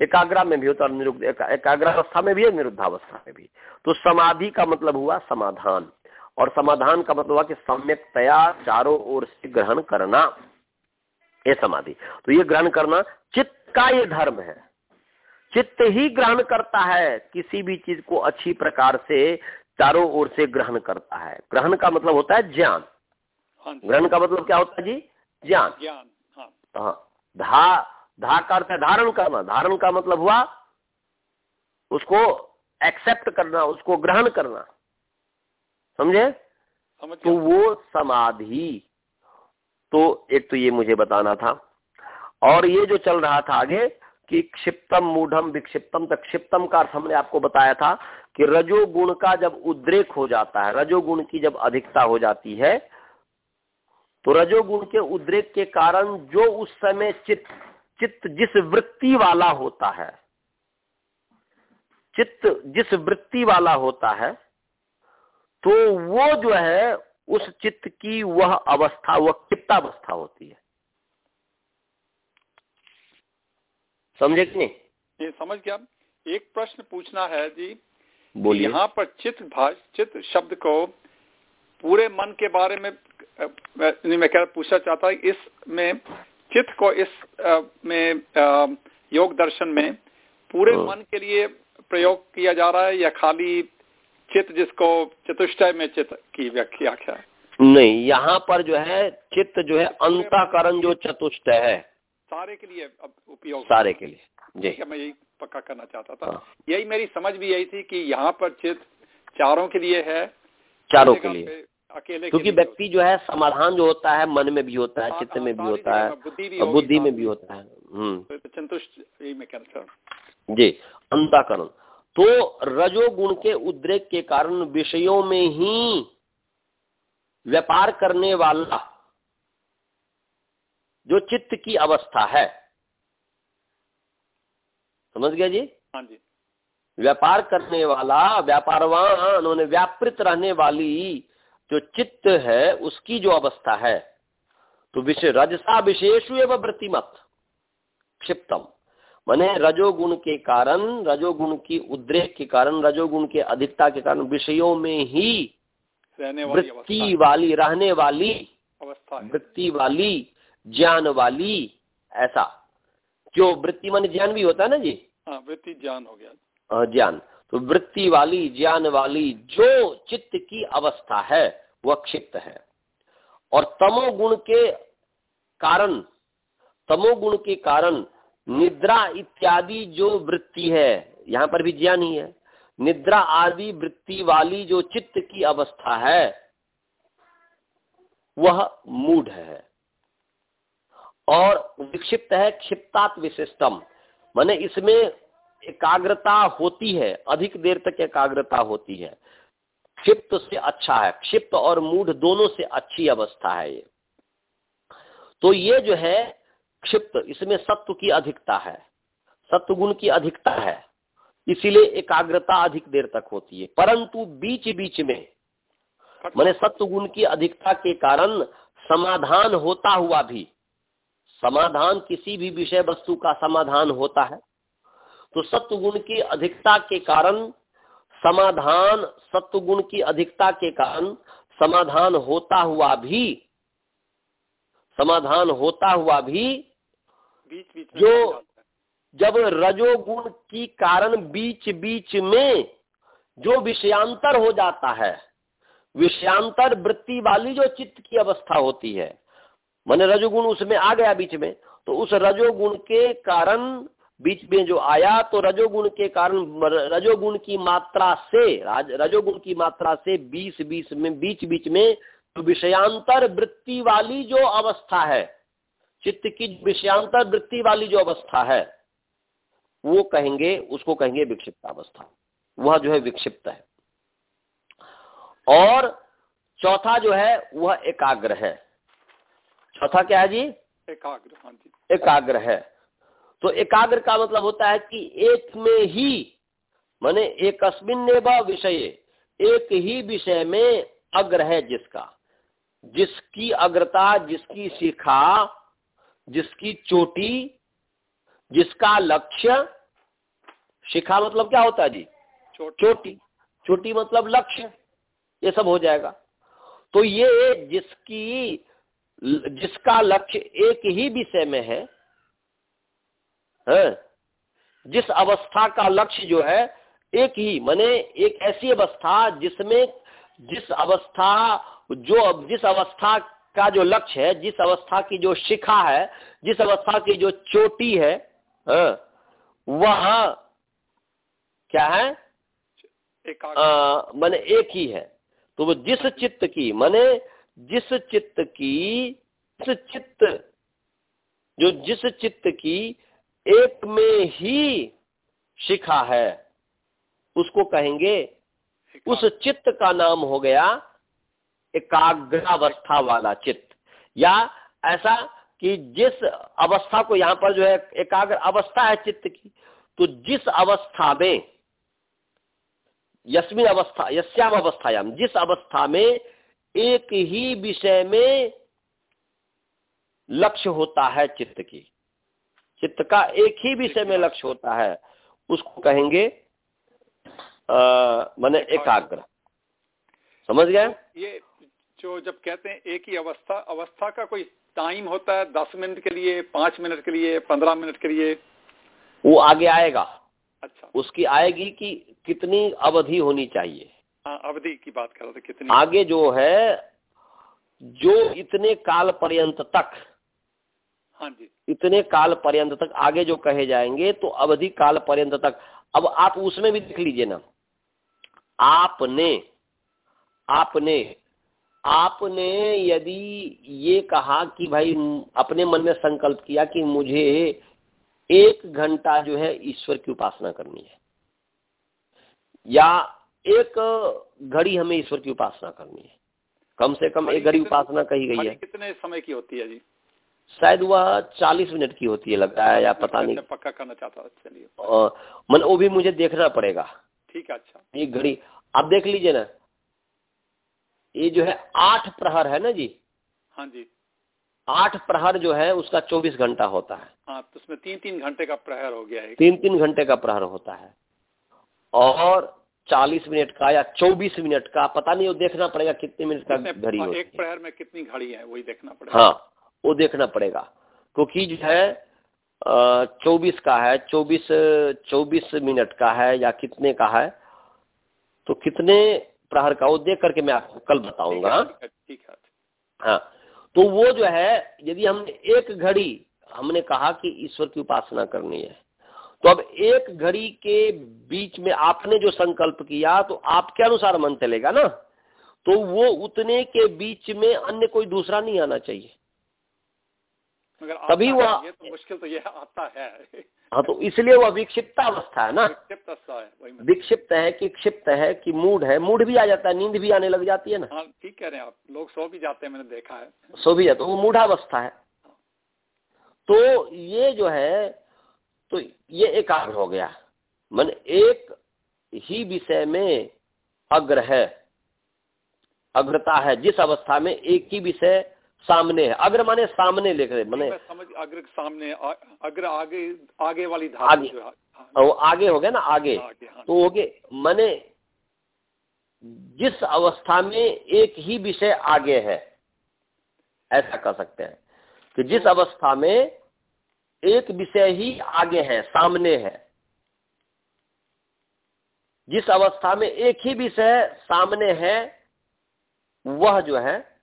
एकाग्रा में भी होता है निरुद्ध एका- एकाग्रावस्था में भी है, निरुद्धावस्था में भी। तो समाधि का मतलब हुआ समाधान। और समाधान का मतलब हुआ कि सम्यकतया चारों ओर से ग्रहण करना, ये समाधि। तो ये ग्रहण करना, चित्त का ये धर्म है। चित्त ही ग्रहण करता है, किसी भी चीज़ को अच्छी प्रकार से चारों ओर से ग्रहण करता है। ग्रहण का मतलब होता है ज्ञान। ग्रहण का मतलब क्या होता है जी? ज्ञान। ज्ञान हाँ। हाँ। धा धा का अर्थ है धारण करना। धारण का मतलब हुआ उसको एक्सेप्ट करना उसको ग्रहण करना। समझे? तो वो समाधि। तो एक तो ये मुझे बताना था। और ये जो चल रहा था आगे कि क्षिप्तम मूढ़म विक्षिप्तम तक क्षिप्तम का अर्थ हमने आपको बताया था कि रजोगुण का जब उद्रेक हो जाता है रजोगुण की जब अधिकता हो जाती है तो रजोगुण के उद्रेक के कारण जो उस समय चित्त चित्त जिस वृत्ति वाला होता है चित्त जिस वृत्ति वाला होता है तो वो जो है उस चित्त की वह अवस्था वह क्षिप्तावस्था होती है। समझे कि नहीं? ये समझ गया। एक प्रश्न पूछना है जी। बोलिए। यहाँ पर चित्त भाष चित्त शब्द को पूरे मन के बारे मैं नहीं, मैं क्या पूछना चाहता हूँ इसमें चित्त को इस में योग दर्शन में पूरे हाँ। मन के लिए प्रयोग किया जा रहा है या खाली चित्त जिसको चतुष्टय में चित्त की व्याख्या है? नहीं यहाँ पर जो है चित्त जो है अंतकरण जो चतुष्ट है। सारे के लिए अब उपयोग। सारे के लिए जी। मैं यही पक्का करना चाहता था। हाँ। यही मेरी समझ भी यही थी कि यहाँ पर चित्त चारों के लिए है। चारों के लिए। अकेले क्योंकि व्यक्ति जो है समाधान जो होता है मन में भी होता है हाँ, चित्त हाँ, में भी होता है बुद्धि और बुद्धि में भी होता है। संतुष्ट यही मैं कहना हूँ जी अंताकरण। तो रजोगुण के उद्रेक के कारण विषयों में ही व्यापार करने वाला जो चित्त की अवस्था है। समझ गया जी? हाँ जी। व्यापार करने वाला व्यापारवान उन्होंने व्यापृत रहने वाली जो चित्त है उसकी जो अवस्था है तो विषय रजसा विशेष एवं वृत्तिमत क्षिप्तम। माने रजोगुण के कारण रजोगुण की उद्रेक के कारण रजोगुण के अधिकता के कारण विषयों में ही रहने वाली वृत्ति वाली रहने वाली अवस्था वृत्ति वाली ज्ञान वाली ऐसा। जो वृत्ति मन ज्ञान भी होता है ना जी? हाँ वृत्ति ज्ञान हो गया। ज्ञान। तो वृत्ति वाली, ज्ञान वाली जो चित्त की अवस्था है, वह क्षिप्त है। और तमोगुण के कारण तमोगुण के कारण निद्रा इत्यादि जो वृत्ति है, यहाँ पर भी ज्ञान ही है, निद्रा आदि वृत्ति वाली जो चित्त की अवस्था है, वह मूढ़ है। और विक्षिप्त है क्षिप्तात विशिष्टम माने इसमें एकाग्रता होती है, अधिक देर तक एकाग्रता होती है। क्षिप्त से अच्छा है, क्षिप्त और मूढ़ दोनों से अच्छी अवस्था है ये। तो ये जो है, क्षिप्त, इसमें सत्व की अधिकता है सत्व गुण की अधिकता है, इसीलिए एकाग्रता अधिक देर तक होती है। परंतु बीच बीच में, मैंने सत्व गुण की अधिकता के कारण समाधान होता हुआ भी, समाधान किसी भी विषय वस्तु का समाधान होता है। तो सत्व गुण की अधिकता के कारण समाधान सत्व गुण की अधिकता के कारण समाधान होता हुआ भी समाधान होता हुआ भी बीच बीच जो-। जब रजोगुण की कारण बीच बीच में जो विषयांतर हो जाता है विषयांतर वृत्ति वाली जो चित्त की अवस्था होती है मैंने रजोगुण उसमें आ गया बीच में तो उस रजोगुण के कारण बीच में जो आया तो रजोगुण के कारण रजोगुण की मात्रा से राज- रजोगुण की मात्रा से बीस बीस में बीच बीच में तो विषयांतर वृत्ति वाली जो अवस्था है चित्त की विषयांतर वृत्ति वाली जो अवस्था है वो कहेंगे उसको कहेंगे विक्षिप्त अवस्था। वह जो है विक्षिप्त है। और चौथा जो है वह एकाग्र है। चौथा क्या है जी? एकाग्र हाँ एकाग्र है। तो एकाग्र का मतलब होता है कि एक में ही माने एकस्मिन विषय एक ही विषय में अग्र है जिसका। जिसकी अग्रता जिसकी शिखा जिसकी चोटी जिसका लक्ष्य शिखा मतलब क्या होता है जी? चोटी। चोटी मतलब लक्ष्य। ये सब हो जाएगा। तो ये जिसकी जिसका लक्ष्य एक ही विषय में है हैं? जिस अवस्था का लक्ष्य जो है एक ही माने एक ऐसी अवस्था जिसमें जिस अवस्था जो जिस अवस्था का जो लक्ष्य है जिस अवस्था की जो शिखा है जिस अवस्था की जो चोटी है वह क्या है? माने एक ही है। तो वो जिस चित्त की माने जिस चित्त की जिस चित्त जो जिस चित्त की एक में ही शिखा है। उसको कहेंगे उस चित्त का नाम हो गया एकाग्रावस्था वाला चित्त। या ऐसा कि जिस अवस्था को यहाँ पर जो है एकाग्र अवस्था है चित्त की तो जिस अवस्था में यस्मिन अवस्था यस्याम अवस्थायाम जिस अवस्था में एक ही विषय में लक्ष्य होता है चित्त की। चित्त का एक ही विषय में लक्ष्य होता है उसको कहेंगे माने एकाग्र। समझ गए? ये जो जब कहते हैं एक ही अवस्था अवस्था का कोई टाइम होता है दस मिनट के लिए पाँच मिनट के लिए पंद्रह मिनट के लिए? वो आगे आएगा। अच्छा। उसकी आएगी कि कितनी अवधि होनी चाहिए। हाँ अवधि की बात कर रहे थे कितनी। आगे जो है जो इतने काल पर्यंत तक हाँ जी। इतने काल पर्यंत तक आगे जो कहे जाएँगे तो अवधि काल पर्यंत तक। अब आप उसमें भी देख लीजिए ना। आपने आपने आपने यदि ये कहा कि भाई अपने मन में संकल्प किया कि मुझे एक घंटा जो है ईश्वर की उपासना करनी है या एक घड़ी हमें ईश्वर की उपासना करनी है। कम से कम एक घड़ी उपासना कही गई है। कितने समय की होती है जी? शायद वह चालीस मिनट की होती है लगता है या पता नहीं। पक्का करना चाहता था चलिए। मन वो भी मुझे देखना पड़ेगा। ठीक है अच्छा। एक घड़ी आप देख लीजिए ना। ये जो है आठ प्रहर है ना जी? हाँ जी। आठ प्रहर जो है उसका चौबीस घंटा होता है। हाँ तो उसमें तीन तीन घंटे का प्रहर हो गया है तीन तीन घंटे का प्रहर होता है। और चालीस मिनट का या चौबीस मिनट का पता नहीं वो देखना पड़ेगा कितने मिनट का घड़ी एक प्रहर में कितनी घड़ी है वही देखना पड़ेगा। हाँ। वो देखना पड़ेगा। क्योंकि जो है चौबीस का है चौबीस चौबीस मिनट का है या कितने का है तो कितने प्रहर का वो देख करके मैं आपको कल बताऊँगा। ठीक है हाँ तो वो जो है यदि हमने एक घड़ी हमने कहा कि ईश्वर की उपासना करनी है तो अब एक घड़ी के बीच में आपने जो संकल्प किया तो आपके अनुसार मन चलेगा ना? तो वो उतने के बीच में अन्य कोई दूसरा नहीं आना चाहिए। मगर तभी ये तो मुश्किल तो ये आता है। हाँ तो इसलिए वह विक्षिप्त अवस्था है ना। विक्षिप्त है विक्षिप्त है कि क्षिप्त है कि मूड है मूड भी आ जाता है नींद भी आने लग जाती है ना। हाँ ठीक कह रहे हैं आप लोग सो भी जाते हैं मैंने देखा है। सो भी जाता है वो मूढ़ावस्था है। तो ये जो है तो ये एकाग्र हो गया। मन एक ही विषय में अग्र है अग्रता है। जिस अवस्था में एक ही विषय सामने है। अग्र माने सामने लिख रहे माने समझ अग्र सामने आ- अग्र आगे आगे वाली आगे। जो है हाँ, वो आगे हो गया ना आगे। आगे हाँ। तो हो गए माने जिस अवस्था में एक ही विषय आगे है ऐसा कर सकते हैं कि जिस अवस्था में एक विषय ही आगे है सामने है। जिस अवस्था में एक ही विषय सामने है वह जो है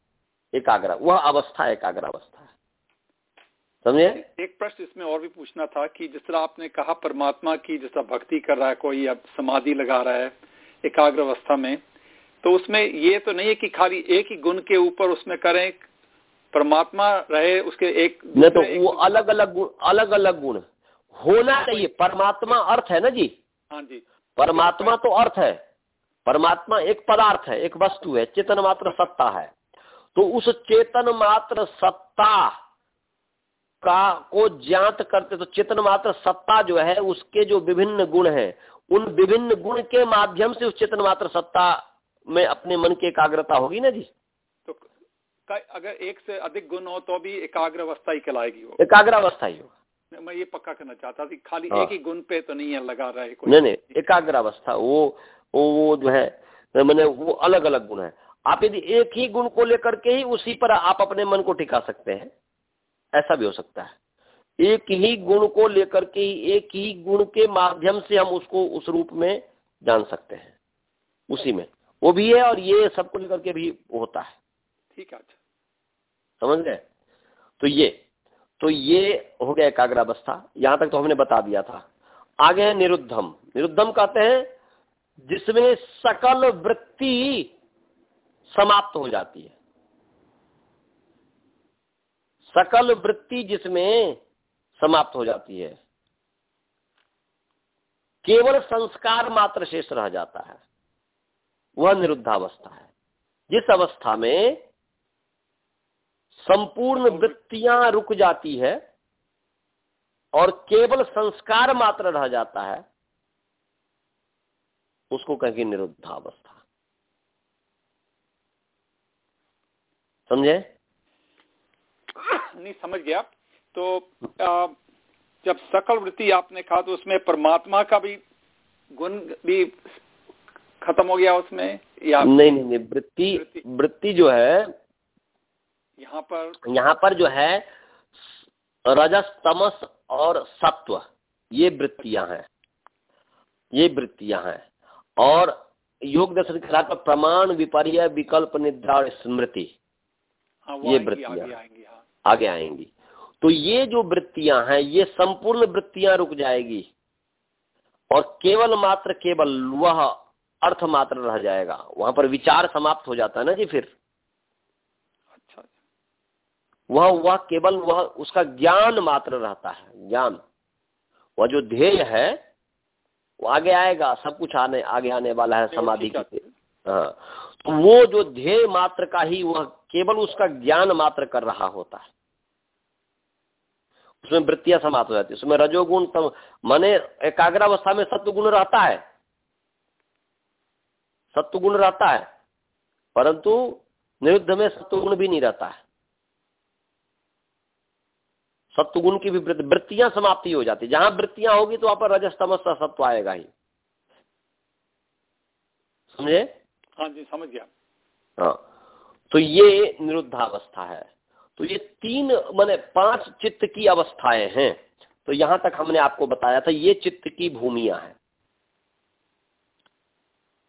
एकाग्र वह अवस्था एकाग्र अवस्था है। समझे? एक प्रश्न इसमें और भी पूछना था कि जिस तरह आपने कहा परमात्मा की जिस तरह भक्ति कर रहा है कोई अब समाधि लगा रहा है एकाग्र अवस्था में तो उसमें ये तो नहीं है कि खाली एक ही गुण के ऊपर उसमें करें परमात्मा रहे उसके एक नहीं तो वो अलग अलग गुण अलग अलग गुण। होना चाहिए परमात्मा अर्थ है ना जी? हाँ जी। परमात्मा तो अर्थ है। परमात्मा एक पदार्थ है एक वस्तु है चेतन मात्र सत्ता है। तो उस चेतन मात्र सत्ता का को ज्ञात करते तो चेतन मात्र सत्ता जो है उसके जो विभिन्न गुण हैं उन विभिन्न गुण के माध्यम से उस चेतन मात्र सत्ता में अपने मन की एकाग्रता होगी ना जी? तो अगर एक से अधिक गुण हो तो भी एकाग्र अवस्था ही कहलाएगी वो। एकाग्र अवस्था ही होगा। मैं ये पक्का करना चाहता थी खाली हाँ। एक ही गुण पे तो नहीं है लगा रहा है कोई। नहीं नहीं एकाग्र अवस्था वो वो जो है मैंने वो अलग अलग गुण है। आप यदि एक ही गुण को लेकर के ही उसी पर आप अपने मन को टिका सकते हैं ऐसा भी हो सकता है। एक ही गुण को लेकर के ही एक ही गुण के माध्यम से हम उसको उस रूप में जान सकते हैं। उसी में। वो भी है और ये सबको लेकर के भी होता है। ठीक है अच्छा। समझ गए? तो ये तो ये हो गया एकाग्र अवस्था यहाँ तक तो हमने बता दिया था। आगे है निरुद्धम। निरुद्धम कहते हैं जिसमें सकल वृत्ति समाप्त हो जाती है। सकल वृत्ति जिसमें समाप्त हो जाती है, केवल संस्कार मात्र शेष रह जाता है, वह निरुद्धावस्था है। जिस अवस्था में संपूर्ण वृत्तियाँ रुक जाती है और केवल संस्कार मात्र रह जाता है, उसको कहेंगे निरुद्धावस्था। समझे? नहीं समझ गया। तो आ, जब सकल वृत्ति आपने कहा तो उसमें परमात्मा का भी गुण भी खत्म हो गया उसमें या नहीं नहीं नहीं वृत्ति वृत्ति? जो है यहाँ पर? यहाँ पर जो है रजस तमस और सत्व ये वृत्तियाँ हैं। ये वृत्तियाँ हैं। और योग दर्शन के आधार पर प्रमाण विपर्य विकल्प निद्रा और स्मृति। ये वृत्तियाँ आगे आएँगी हाँ। आगे आएँगी। तो ये जो वृत्तियाँ हैं ये संपूर्ण वृत्तियाँ रुक जाएगी और केवल मात्र केवल वह अर्थ मात्र रह जाएगा। वहाँ पर विचार समाप्त हो जाता है ना जी फिर। अच्छा वह वह केवल वह उसका ज्ञान मात्र रहता है ज्ञान। वह जो ध्येय है वो आगे आएगा सब कुछ आने आगे आने वाला है समाधि है। की हाँ। तो वो जो ध्येय मात्र का ही वह केवल उसका ज्ञान मात्र कर रहा होता है। उसमें वृत्तियाँ समाप्त हो जाती है। उसमें रजोगुण तम माने एकाग्रावस्था में सत्व गुण रहता है। सत्व गुण रहता है। परंतु निरुद्ध में सत्व गुण भी नहीं रहता है। सत्व गुण की भी वृत्ति- वृत्तियाँ समाप्ति हो जाती है। जहाँ वृत्तियाँ होगी तो वहाँ पर रजस तमस सत्व आएगा ही। समझे? हाँ जी समझ गया। हाँ। तो ये निरुद्धावस्था है। तो ये तीन माने पाँच चित्त की अवस्थाएँ हैं। तो यहाँ तक हमने आपको बताया था ये चित्त की भूमिया है।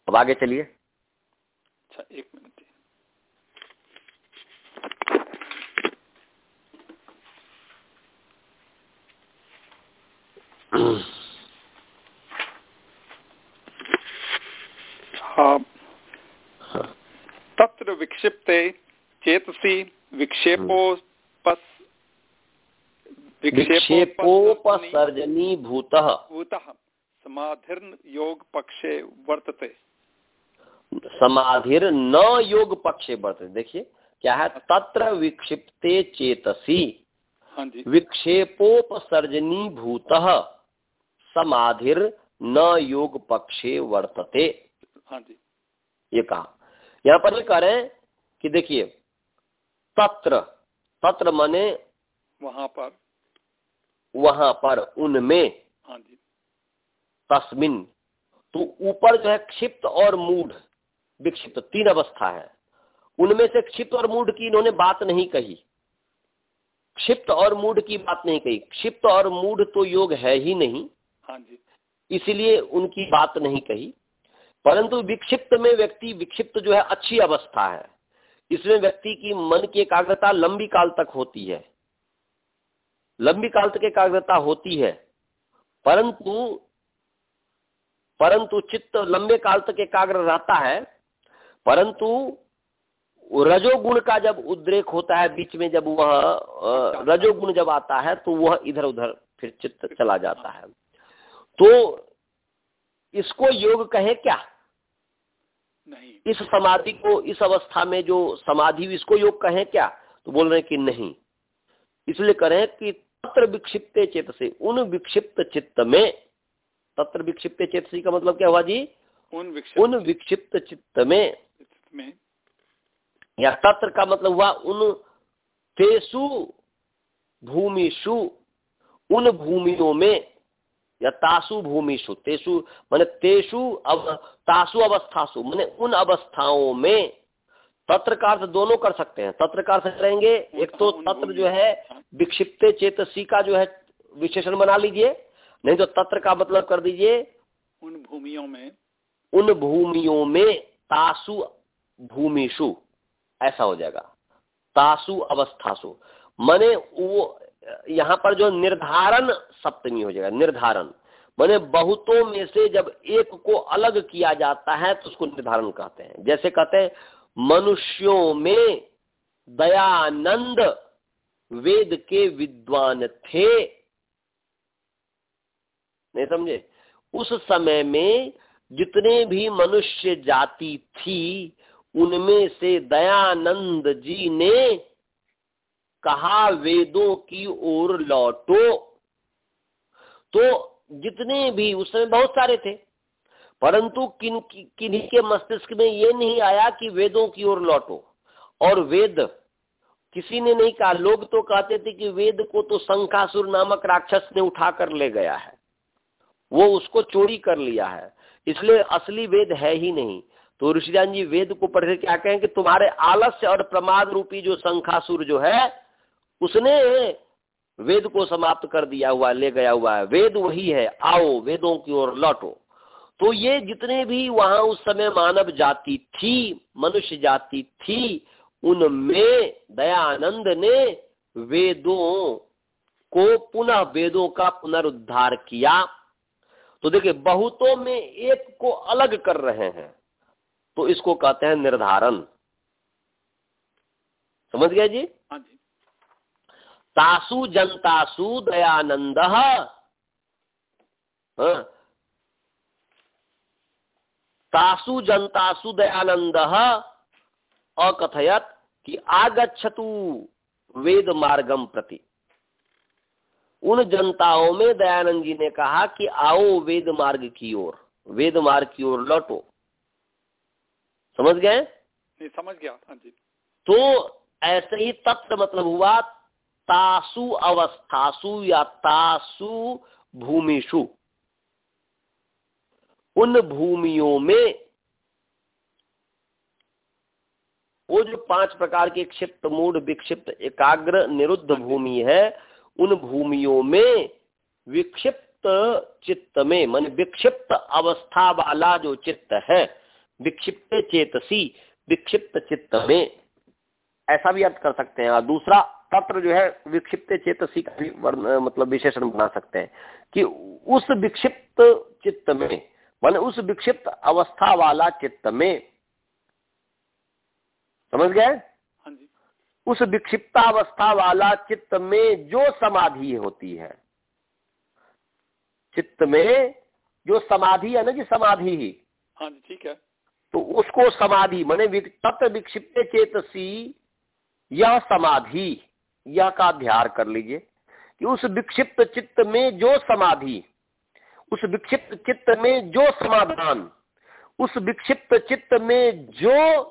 अब आगे चलिए। अच्छा एक मिनट। हाँ तत्र विक्षिप्ते चेतसी विक्षेपोपस विक्षेपोपसर्जनी भूत। भूतः। पक्षे वर्तते। समाधिर न योग पक्षे वर्तते। देखिए क्या है? तत्र विक्षिप्ते चेतसी। हाँ जी। विक्षेपोपसर्जनी भूत। समाधिर न योग पक्षे वर्तते। हाँ जी। ये कहा। यहाँ पर ये कह रहे हैं कि देखिए तत्र तत्र माने वहाँ पर। वहाँ पर उनमें। हाँ जी। तस्मिन तो ऊपर जो है क्षिप्त और मूढ़ विक्षिप्त तीन अवस्था है। उनमें से क्षिप्त और मूढ़ की इन्होंने बात नहीं कही। क्षिप्त और मूड की बात नहीं कही। क्षिप्त और मूड तो योग है ही नहीं। हाँ जी। इसलिए उनकी बात नहीं कही। परंतु विक्षिप्त में व्यक्ति विक्षिप्त जो है, अच्छी अवस्था है। इसमें व्यक्ति की मन की एकाग्रता लंबी काल तक होती है। लंबी काल तक एकाग्रता होती है। परंतु परंतु चित्त लंबे काल तक एकाग्र रहता है। परंतु, रजोगुण का जब उद्रेक होता है, बीच में जब वह रजोगुण जब आता है तो वह इधर उधर फिर चित्त चला जाता है। तो इसको योग कहे क्या? नहीं। इस समाधि को इस अवस्था में जो समाधि इसको योग कहे क्या? तो बोल रहे हैं कि नहीं। इसलिए करें कि तत्र विक्षिप्त चित्त से उन विक्षिप्त चित्त में तत्र विक्षिप्त चित्त का मतलब क्या हुआ जी? उन विक्षिप्त उन विक्षिप्त चित्त में में। या तत्र का मतलब हुआ उन तेसु भूमिशु उन भूमियों में या तासु भूमिशु तेसु मैंने तेसु अब तासु अवस्थासु मैंने उन अवस्थाओं में तत्र का अर्थ दोनों कर सकते हैं। तत्र का अर्थ करेंगे एक तो तत्र जो है विक्षिप्त चेतसी का जो है विशेषण बना लीजिए नहीं तो तत्र का मतलब कर दीजिए। उन भूमियों में। उन भूमियों में तासु भूमिशु ऐसा हो जाएगा। तासु अवस्थासु माने वो यहाँ पर जो निर्धारण सप्तमी हो जाएगा, निर्धारण। मैंने बहुतों में से जब एक को अलग किया जाता है तो उसको निर्धारण कहते हैं। जैसे कहते हैं, मनुष्यों में दयानंद वेद के विद्वान थे। नहीं समझे? उस समय में जितने भी मनुष्य जाति थी, उनमें से दयानंद जी ने कहा वेदों की ओर लौटो। तो जितने भी उस समय बहुत सारे थे, परंतु किन किन्हीं के मस्तिष्क में ये नहीं आया कि वेदों की ओर लौटो। और वेद, किसी ने नहीं कहा, लोग तो कहते थे कि वेद को तो शंखासुर नामक राक्षस ने उठा कर ले गया है। वो उसको चोरी कर लिया है। इसलिए असली वेद है ही नहीं। तो ऋषिदान जी वेद को पढ़ क्या कहें कि तुम्हारे आलस्य और प्रमाद रूपी जो शंखासुर जो है उसने वेद को समाप्त कर दिया हुआ, ले गया हुआ है। वेद वही है, आओ वेदों की ओर लौटो। तो ये जितने भी वहाँ उस समय मानव जाति थी, मनुष्य जाति थी, उनमें दयानंद ने वेदों को पुनः वेदों का पुनरुद्धार किया। तो देखिए, बहुतों में एक को अलग कर रहे हैं। तो इसको कहते हैं निर्धारण। समझ गया जी? जी तासु जनतासु दयानंद। हाँ। तासु जनतासु दयानंद। अकथयत कि आगछतु वेद मार्गम प्रति। उन जनताओं में दयानंद जी ने कहा कि आओ वेद मार्ग की ओर वेद मार्ग की ओर लौटो। समझ गए? नहीं समझ गया। हाँ जी। तो ऐसे ही तत्व मतलब हुआ तासु अवस्थासु या तासु भूमिशु उन भूमियों में वो जो पाँच प्रकार की क्षिप्त मूड, विक्षिप्त एकाग्र, निरुद्ध भूमि है, उन भूमियों में विक्षिप्त चित्त में, मान विक्षिप्त अवस्था वाला जो चित्त है, विक्षिप्त चेतसी, विक्षिप्त चित्त में ऐसा भी अर्थ कर सकते हैं। और दूसरा तत्र जो है विक्षिप्त चेतसी का भी मतलब विशेषण बना सकते हैं कि उस विक्षिप्त चित्त में मान उस विक्षिप्त अवस्था वाला चित्त में समझ गए? हाँ उस विक्षिप्तावस्था वाला चित्त में जो समाधि होती है चित्त में जो समाधि है ना जी समाधि ही। हाँ जी ठीक है। तो उसको समाधि माने तत्व विक्षिप्त चेतसी यह समाधि यह का अध्यार कर लीजिए कि उस विक्षिप्त चित्त में जो समाधि, उस विक्षिप्त चित्त में जो समाधान, उस विक्षिप्त चित्त में जो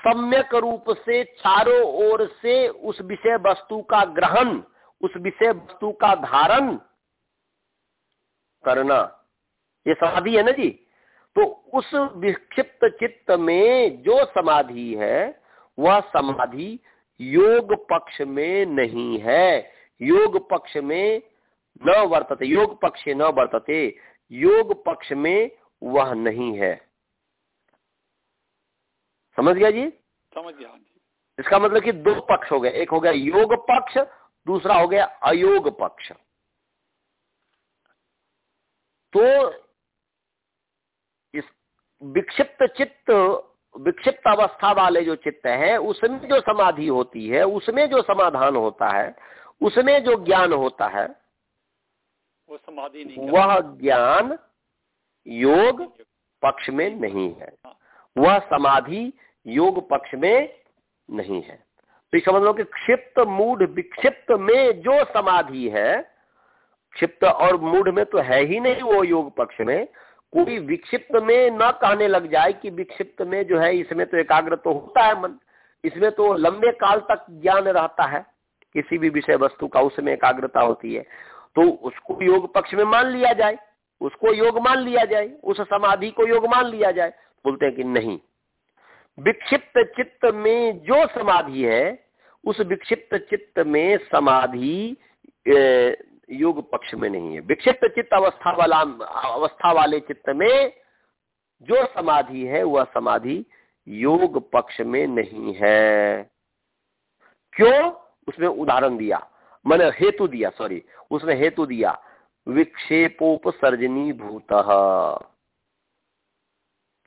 सम्यक रूप से चारों ओर से उस विषय वस्तु का ग्रहण, उस विषय वस्तु का धारण करना, ये समाधि है ना जी? तो उस विक्षिप्त चित्त में जो समाधि है वह समाधि योग पक्ष में नहीं है। योग पक्ष में न वर्तते योग पक्ष न वर्तते योग पक्ष में वह नहीं है। समझ गया जी? समझ गया जी। इसका मतलब कि दो पक्ष हो गए एक हो गया योग पक्ष दूसरा हो गया अयोग पक्ष। तो इस विक्षिप्त चित्त विक्षिप्त अवस्था वाले जो चित्त है उसमें जो समाधि होती है उसमें जो समाधान होता है उसमें जो ज्ञान होता है वो समाधि नहीं वह ज्ञान योग पक्ष में नहीं है। हाँ। वह समाधि योग पक्ष में नहीं है। तो समझ लो कि क्षिप्त मूढ़ विक्षिप्त में जो समाधि है क्षिप्त और मूढ़ में तो है ही नहीं वो योग पक्ष में कोई विक्षिप्त में न कहने लग जाए कि विक्षिप्त में जो है इसमें तो एकाग्र तो होता है मन। इसमें तो लंबे काल तक ज्ञान रहता है। किसी भी विषय वस्तु का उसमें एकाग्रता होती है। तो उसको योग पक्ष में मान लिया जाए, उसको योग मान लिया जाए, उस समाधि को योग मान लिया जाए, बोलते हैं कि नहीं। विक्षिप्त चित्त में जो समाधि है, उस विक्षिप्त चित्त में समाधि योग पक्ष में नहीं है। विक्षिप्त चित्त अवस्था वाला अवस्था वाले चित्त में जो समाधि है वह समाधि योग पक्ष में नहीं है। क्यों? उसमें उदाहरण दिया। मैंने हेतु दिया सॉरी उसने हेतु दिया विक्षेपोपसर्जनी भूत।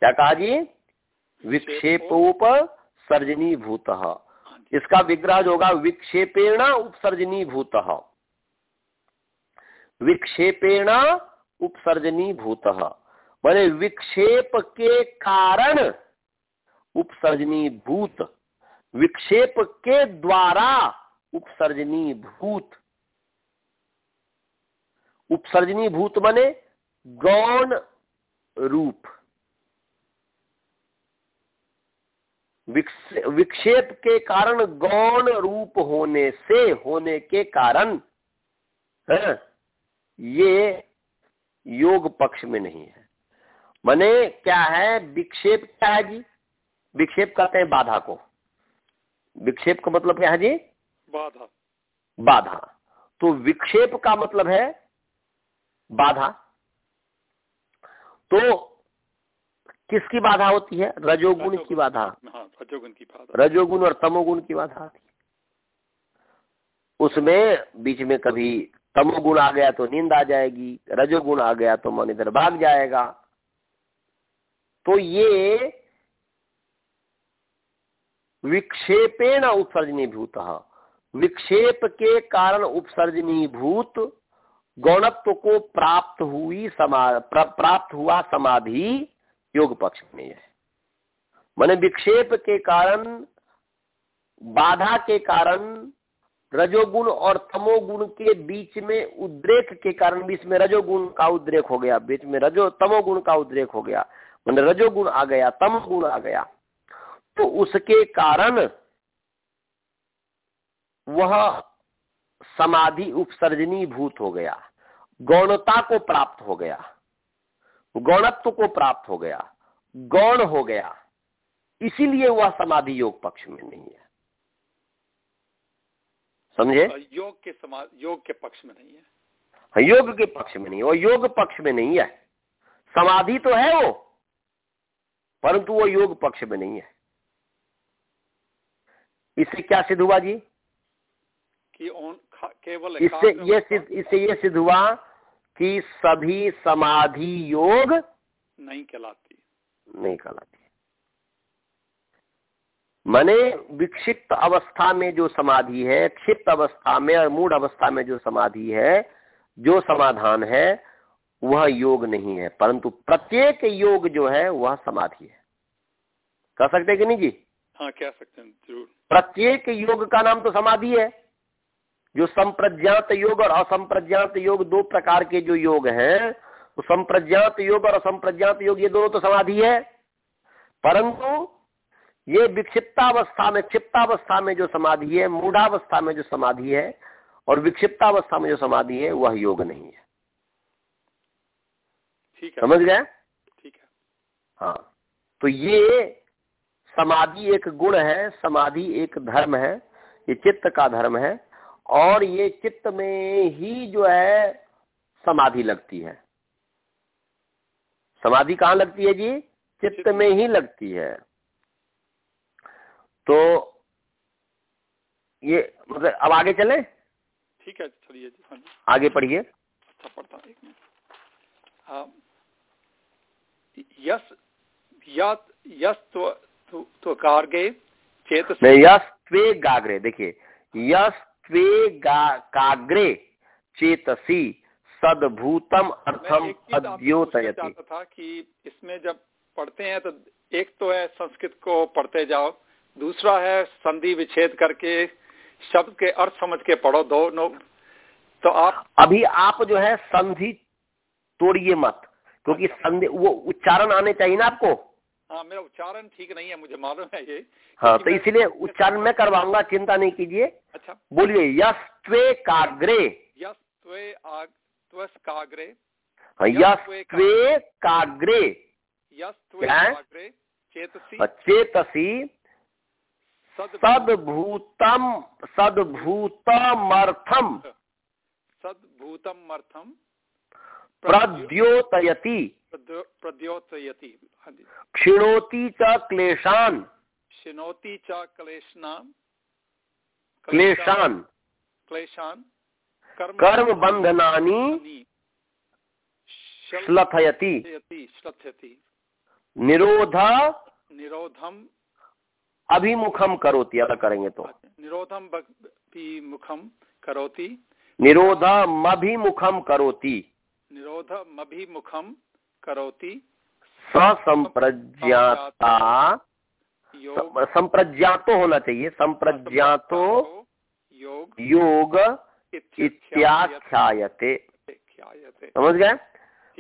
क्या कहा जी? विक्षेपोप सर्जनी भूत इसका विग्रह जो होगा विक्षेपेण उपसर्जनी भूत। विक्षेपेण उपसर्जनी भूत मैंने विक्षेप के कारण उपसर्जनी भूत विक्षेप के द्वारा उपसर्जनी भूत उपसर्जनी भूत बने गौण रूप। विक्षेप के कारण गौण रूप होने से, होने के कारण, है ये योग पक्ष में नहीं है। मने क्या है? विक्षेप क्या है जी? विक्षेप कहते हैं बाधा को। विक्षेप का मतलब क्या है जी? बाधा। बाधा। तो विक्षेप का मतलब है बाधा। तो किसकी बाधा होती है? रजोगुण की बाधा। हाँ, रजोगुण की बाधा। रजोगुण और तमोगुण की बाधा। उसमें बीच में कभी तमोगुण आ गया तो नींद आ जाएगी, रजोगुण आ गया तो मन इधर भाग जाएगा। तो ये विक्षेपेण उत्सर्जनी भूत। विक्षेप के कारण उपसर्जनी भूत गौणत्व को प्राप्त हुई समा प्राप्त हुआ समाधि योग पक्ष में है। मैंने विक्षेप के कारण, बाधा के कारण रजोगुण और तमोगुण के बीच में उद्रेक के कारण बीच में रजोगुण का उद्रेक हो गया, बीच में रजो, तमोगुण का उद्रेक हो गया मैंने रजोगुण आ गया, तमोगुण आ गया। तो उसके कारण वह समाधि उपसर्जनी भूत हो गया, गौणता को प्राप्त हो गया, गौणत्व को प्राप्त हो गया, गौण हो गया। इसीलिए वह समाधि योग पक्ष में नहीं है। समझे? योग के समाज योग के पक्ष में नहीं है। हाँ, योग के पक्ष में नहीं वो योग पक्ष में नहीं है। समाधि तो है वो परंतु वो योग पक्ष में नहीं है। इससे क्या सिद्ध हुआ जी? कि केवल इससे ये सिद्ध इससे ये सिद्ध हुआ कि सभी समाधि योग नहीं कहलाती। नहीं कहलाती। मने विक्षिप्त अवस्था में जो समाधि है क्षिप्त अवस्था में और मूड अवस्था में जो समाधि है जो समाधान है वह योग नहीं है। परंतु प्रत्येक योग जो है वह समाधि है। कह सकते हैं कि नहीं जी? हाँ कह सकते हैं ज़रूर। प्रत्येक योग का नाम तो समाधि है। जो संप्रज्ञात योग और असंप्रज्ञात योग दो प्रकार के जो योग हैं तो संप्रज्ञात योग और असंप्रज्ञात योग ये दोनों तो समाधि है। परंतु ये विक्षिप्तावस्था में क्षिप्तावस्था में जो समाधि है मूढ़ावस्था में जो समाधि है और विक्षिप्तावस्था में जो समाधि है वह योग नहीं है। ठीक है। समझ गए? ठीक है। हाँ। तो ये समाधि एक गुण है समाधि एक धर्म है ये चित्त का धर्म है और ये चित्त में ही जो है समाधि लगती है। समाधि कहाँ लगती है जी? चित्त में ही लगती है। तो ये मतलब अब आगे चले? ठीक है चलिए हाँ आगे पढ़िए। अच्छा पढ़ता एक मिनट। हाँ। यस यस यस तो तो, तो कार्गे चेत नहीं यस त्वे गाग्रे देखिए। यस त्वे गा काग्रे चेतसी सदभूतम अर्थम अद्योतयति। था कि इसमें जब पढ़ते हैं तो एक तो है संस्कृत को पढ़ते जाओ दूसरा है संधि विच्छेद करके शब्द के अर्थ समझ के पढ़ो दोनों। तो आप अभी आप जो है संधि तोड़िए मत क्योंकि संधि वो उच्चारण आने चाहिए ना आपको। हाँ मेरा उच्चारण ठीक नहीं है मुझे मालूम है ये। हाँ तो इसीलिए उच्चारण मैं करवाऊँगा चिंता नहीं कीजिए। अच्छा। बोलिए यस त्वे काग्रे। यस त्वे आग त्वस काग्रे हाँ, यस त्वे काग्रे। यस त्वे काग्रे चेतसी। चेतसी। सद सदभूतम सदभूतमर्थम। सद्भूतम अर्थम प्रद्योतयति प्रद्योतयति। हाँ क्षिणोति च क्लेशान। शिनोति च क्लेशना क्लेशान। क्लेशान। कर्म बंधनानि श्लथयति। श्लथयति। श्लथयति। निरोध निरोधम अभिमुखम करोति अलग करेंगे तो। निरोधम मुखम करोति। निरोधमभिमुखम करोति। निरोधमभिमुखम करोति। ससंप्रज्ञाता संप्रज्ञातो होना चाहिए। संप्रज्ञातो योग योग इत्याख्यायते। समझ गए?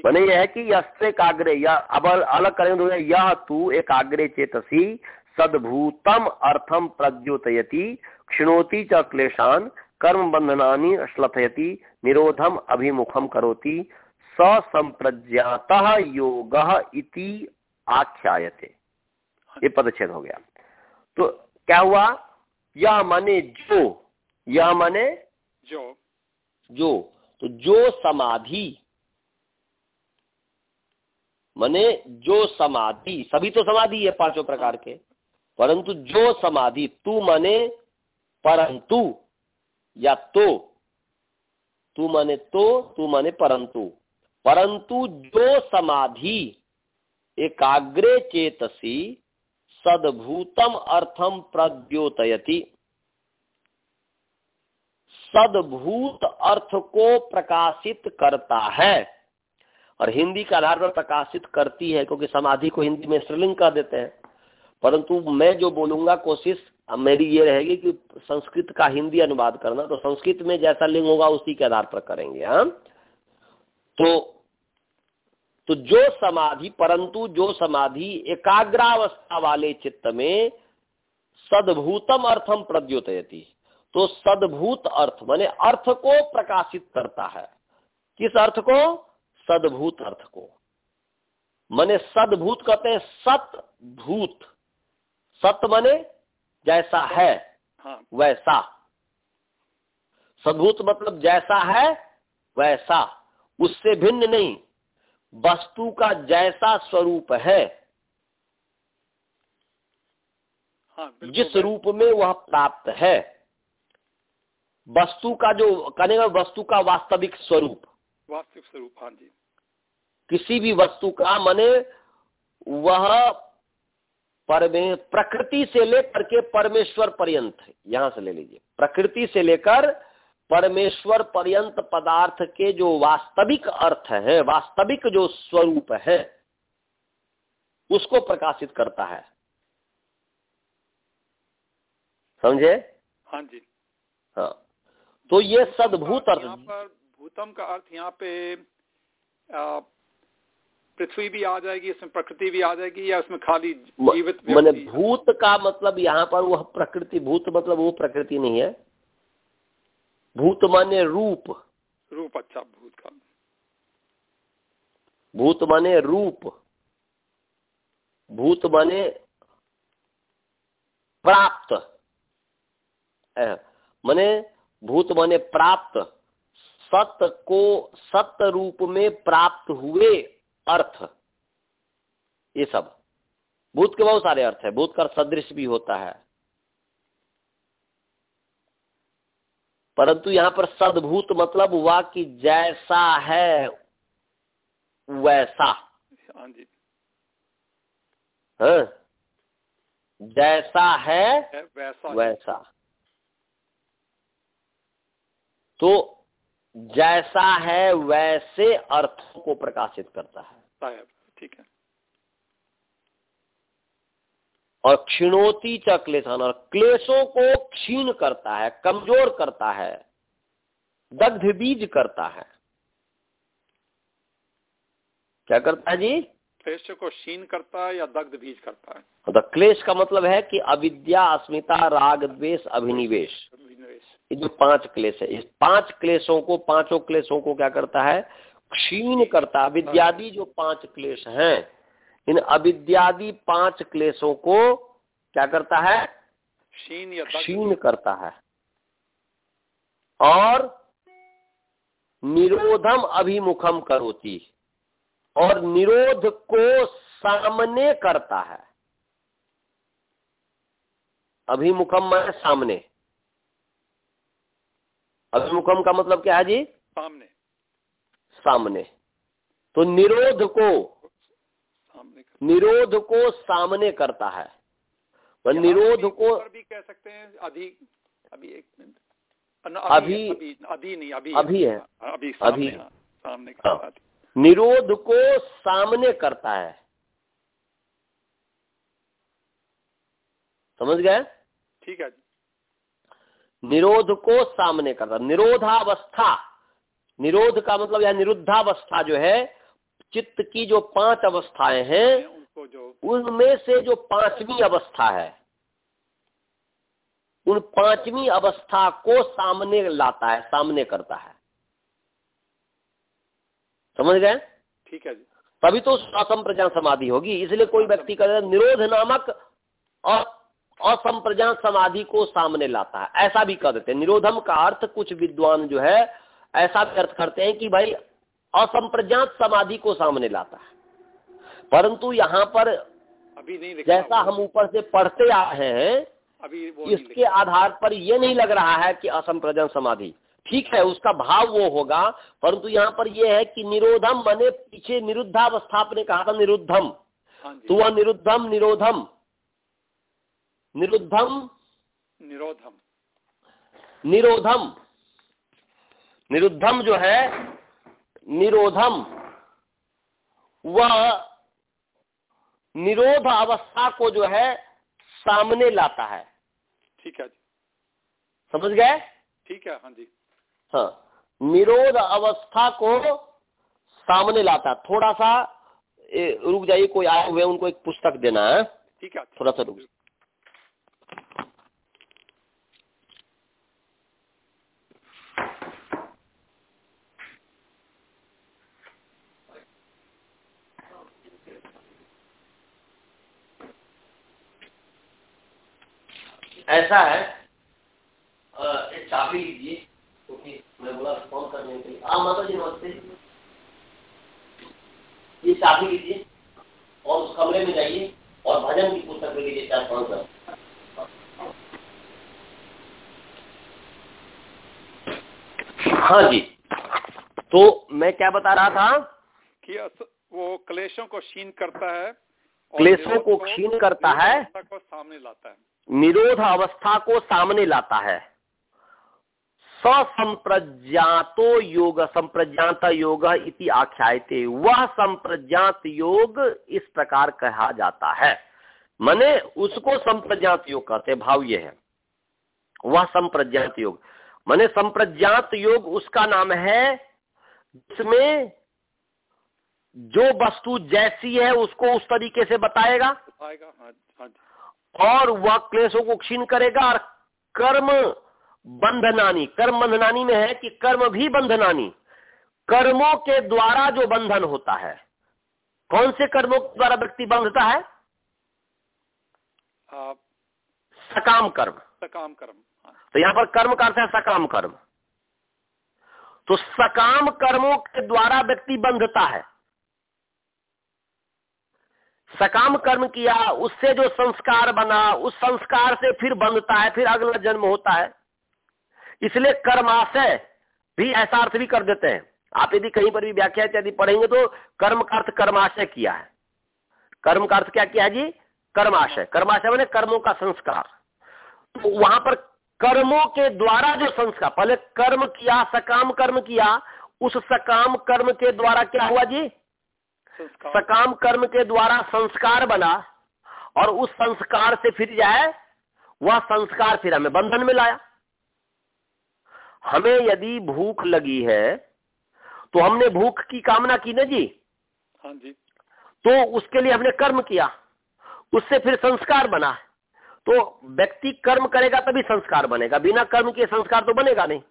मैंने यह है कि यस्ते काग्रे या अब अलग करेंगे तो यह तू एकाग्रे चेतसी सद्भूतम अर्थम प्रद्योतयति क्षिणोति च क्लेशान कर्म बंधनानि श्लथयति निरोधम अभिमुखम करोति। ससंप्रज्ञात योग इति आख्यायते। ये पदच्छेद हो गया। तो क्या हुआ? यह माने जो यह माने जो। जो। तो जो समाधि माने जो समाधि सभी तो समाधि है पाँचों प्रकार के। परंतु जो समाधि तू माने, परंतु, या तो तू माने तो तू माने परंतु। परंतु जो समाधि एकाग्रे चेतसी, सदभूतम अर्थम प्रद्योतयति। सदभूत अर्थ को प्रकाशित करता है। और हिंदी के आधार पर प्रकाशित करती है, क्योंकि समाधि को हिंदी में स्त्रीलिंग कर देते हैं। परंतु मैं जो बोलूँगा, कोशिश मेरी ये रहेगी कि संस्कृत का हिंदी अनुवाद करना तो संस्कृत में जैसा लिंग होगा, उसी के आधार पर करेंगे हाँ? तो तो जो समाधि, परंतु जो समाधि एकाग्रावस्था वाले चित्त में सदभूतम अर्थम प्रद्योतयति। तो सदभूत अर्थ, माने अर्थ को प्रकाशित करता है। किस अर्थ को? सदभूत अर्थ को। माने सदभूत कहते हैं सतभूत। सत माने जैसा है हाँ। वैसा। सद्भूत मतलब जैसा है वैसा। उससे भिन्न नहीं वस्तु का जैसा स्वरूप है। हाँ जिस रूप में वह प्राप्त है। वस्तु का जो करेगा वस्तु का वास्तविक स्वरूप। वास्तविक स्वरूप हाँ जी। किसी भी वस्तु का माने वह परमे प्रकृति से लेकर के परमेश्वर पर्यंत है। यहाँ से ले लीजिए। प्रकृति से लेकर परमेश्वर पर्यंत पदार्थ के जो वास्तविक अर्थ है वास्तविक जो स्वरूप है उसको प्रकाशित करता है। समझे? हाँ जी। हाँ। तो ये सद्भूत यहाँ अर्थ पर भूतम का अर्थ यहाँ पे पृथ्वी भी आ जाएगी इसमें प्रकृति भी आ जाएगी या उसमें खाली जीवित मैंने भूत का मतलब यहाँ पर वह प्रकृति भूत मतलब वो प्रकृति नहीं है। भूत माने रूप। रूप अच्छा भूत का। भूत माने रूप। भूत माने प्राप्त। मने भूत मने प्राप्त। सत्य को सत्य रूप में प्राप्त हुए। अर्थ। ये सब। भूत के बहुत सारे अर्थ है। भूत का सदृश भी होता है। परंतु यहाँ पर सदभूत मतलब हुआ कि जैसा है वैसा। हाँ जी। हाँ। जैसा है वैसा वैसा। तो जैसा है वैसे अर्थों को प्रकाशित करता है। ठीक है। और क्षीणोती च क्लेशान और क्लेशों को क्षीण करता है कमज़ोर करता है दग्ध बीज करता है। क्या करता है जी? क्लेश को क्षीण करता है या दग्ध बीज करता है? तो क्लेश का मतलब है कि अविद्या अस्मिता राग द्वेष अभिनिवेश। ये जो पाँच क्लेश है इस पाँच क्लेशों को पाँचों क्लेशों को क्या करता है? क्षीण करता अविद्यादि जो पाँच क्लेश हैं इन अविद्यादि पाँच क्लेशों को क्या करता है? क्षीण क्षीण करता है। और निरोधम अभिमुखम करोती। और निरोध को सामने करता है। अभिमुखम मैं सामने। अभिमुखम का मतलब क्या है जी? सामने। सामने। तो निरोध को निरोध को सामने करता है। निरोध को भी कह सकते हैं अधिक अभी एक मिनट। अभी अभी नहीं अभी अभी है। अभी अभी सामने हाँ। निरोध को सामने करता है। समझ गए? ठीक है। निरोध को सामने करता निरोधावस्था। निरोध का मतलब या निरुद्धावस्था जो है चित्त की जो पाँच अवस्थाएँ हैं उनमें से जो पांचवी अवस्था है उन पांचवी अवस्था को सामने लाता है सामने करता है। समझ गए? ठीक है जी। तभी तो असंप्रजान समाधि होगी इसलिए कोई व्यक्ति का निरोध नामक और असंप्रजान समाधि को सामने लाता है। ऐसा भी कह देते हैं। निरोधम का अर्थ कुछ विद्वान जो है ऐसा अर्थ करते हैं कि भाई असंप्रजात समाधि को सामने लाता है। परंतु यहाँ पर अभी नहीं जैसा हम ऊपर से पढ़ते आ रहे हैं अभी वो इसके आधार पर यह नहीं लग रहा है कि असंप्रजन समाधि। ठीक है उसका भाव वो होगा परंतु यहाँ पर यह है कि निरोधम बने पीछे निरुद्धावस्था आपने कहा था निरुद्धम। हाँ तो वह निरुद्धम निरोधम। निरुद्धम। निरोधम। निरोधम। निरुद्धम जो है निरोधम। वह निरोध अवस्था को जो है सामने लाता है। ठीक है समझ गए? ठीक है हाँ जी। हाँ। निरोध अवस्था को सामने लाता। थोड़ा सा रुक जाइए कोई आए हुए उनको एक पुस्तक देना है? ठीक है थोड़ा सा रुक ऐसा है एक चाबी लीजिए क्योंकि मैं बोला फ़ोन करने के लिए। आप माता जी नमस्ते। ये चाबी लीजिए और उस कमरे में जाइए और भजन की पुस्तक ले लीजिए चार पाँच सौ। हाँ जी। तो मैं क्या बता रहा था? कि वो क्लेशों को क्षीण करता है क्लेशों को क्षीण करता है। को सामने लाता है। निरोध अवस्था को सामने लाता है। ससंप्रज्ञातो योग संप्रज्ञात योग इति आख्यायते। वह संप्रज्ञात योग इस प्रकार कहा जाता है। मने उसको संप्रज्ञात योग कहते भाव ये है। वह संप्रज्ञात योग। मने संप्रज्ञात योग उसका नाम है जिसमें जो वस्तु जैसी है उसको उस तरीके से बताएगा। बताएगा हाँ, हाँ। और वह क्लेशों को क्षीण करेगा और कर्म बंधनानी कर्म बंधनानी में है कि कर्म भी बंधनानी। कर्मों के द्वारा जो बंधन होता है कौन से कर्मों के द्वारा व्यक्ति बंधता है? सकाम कर्म। सकाम कर्म तो यहाँ पर कर्म का अर्थ है सकाम कर्म। तो सकाम कर्मों के द्वारा व्यक्ति बंधता है। सकाम कर्म किया, उससे जो संस्कार बना, उस संस्कार से फिर बंधता है, फिर अगला जन्म होता है। इसलिए कर्माशय भी ऐसा अर्थ भी कर देते हैं। आप यदि कहीं पर भी व्याख्या इत्यादि पढ़ेंगे तो कर्म का अर्थ कर्माशय किया है। कर्म का अर्थ क्या किया जी? कर्माशय। कर्माशय मैंने कर्मों का संस्कार। तो वहाँ पर कर्मों के द्वारा जो संस्कार, पहले कर्म किया, सकाम कर्म किया, उस सकाम कर्म के द्वारा क्या हुआ जी? सकाम कर्म के द्वारा संस्कार बना और उस संस्कार से फिर जाए वह संस्कार फिर हमें बंधन में लाया। हमें यदि भूख लगी है तो हमने भूख की कामना की ना जी? हाँ जी। तो उसके लिए हमने कर्म किया उससे फिर संस्कार बना। तो व्यक्ति कर्म करेगा तभी संस्कार बनेगा बिना कर्म के संस्कार तो बनेगा नहीं।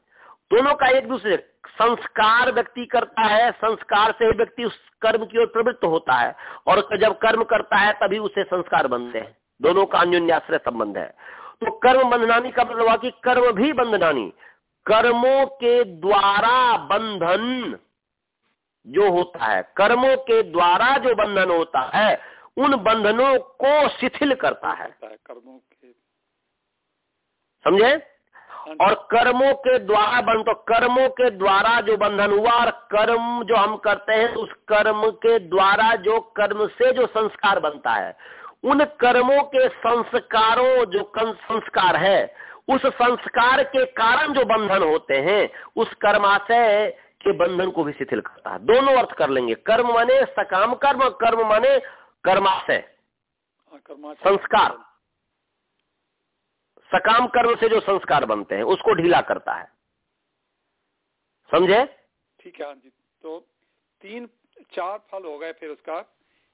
दोनों का एक दूसरे संस्कार व्यक्ति करता है संस्कार से ही व्यक्ति उस कर्म की ओर प्रवृत्त होता है और जब कर्म करता है तभी उसे संस्कार बनते हैं। दोनों का अन्योन्याश्रय संबंध है। तो कर्म बंधनानी का मतलब हुआ कि कर्म भी बंधनानी। कर्मों के द्वारा बंधन जो होता है कर्मों के द्वारा जो बंधन होता है उन बंधनों को शिथिल करता है कर्मों के समझे? और कर्मों के द्वारा बन तो कर्मों के द्वारा जो बंधन हुआ और कर्म जो हम करते हैं उस कर्म के द्वारा जो कर्म से जो संस्कार बनता है उन कर्मों के संस्कारों जो संस्कार है उस संस्कार के कारण जो बंधन होते हैं उस कर्माशय के बंधन को भी शिथिल करता है। दोनों अर्थ कर लेंगे। कर्म माने सकाम कर्म कर्म माने कर्माशय। संस्कार। सकाम कर्म से जो संस्कार बनते हैं उसको ढीला करता है। समझे? ठीक है हाँ जी। तो तीन चार फल हो गए फिर उसका।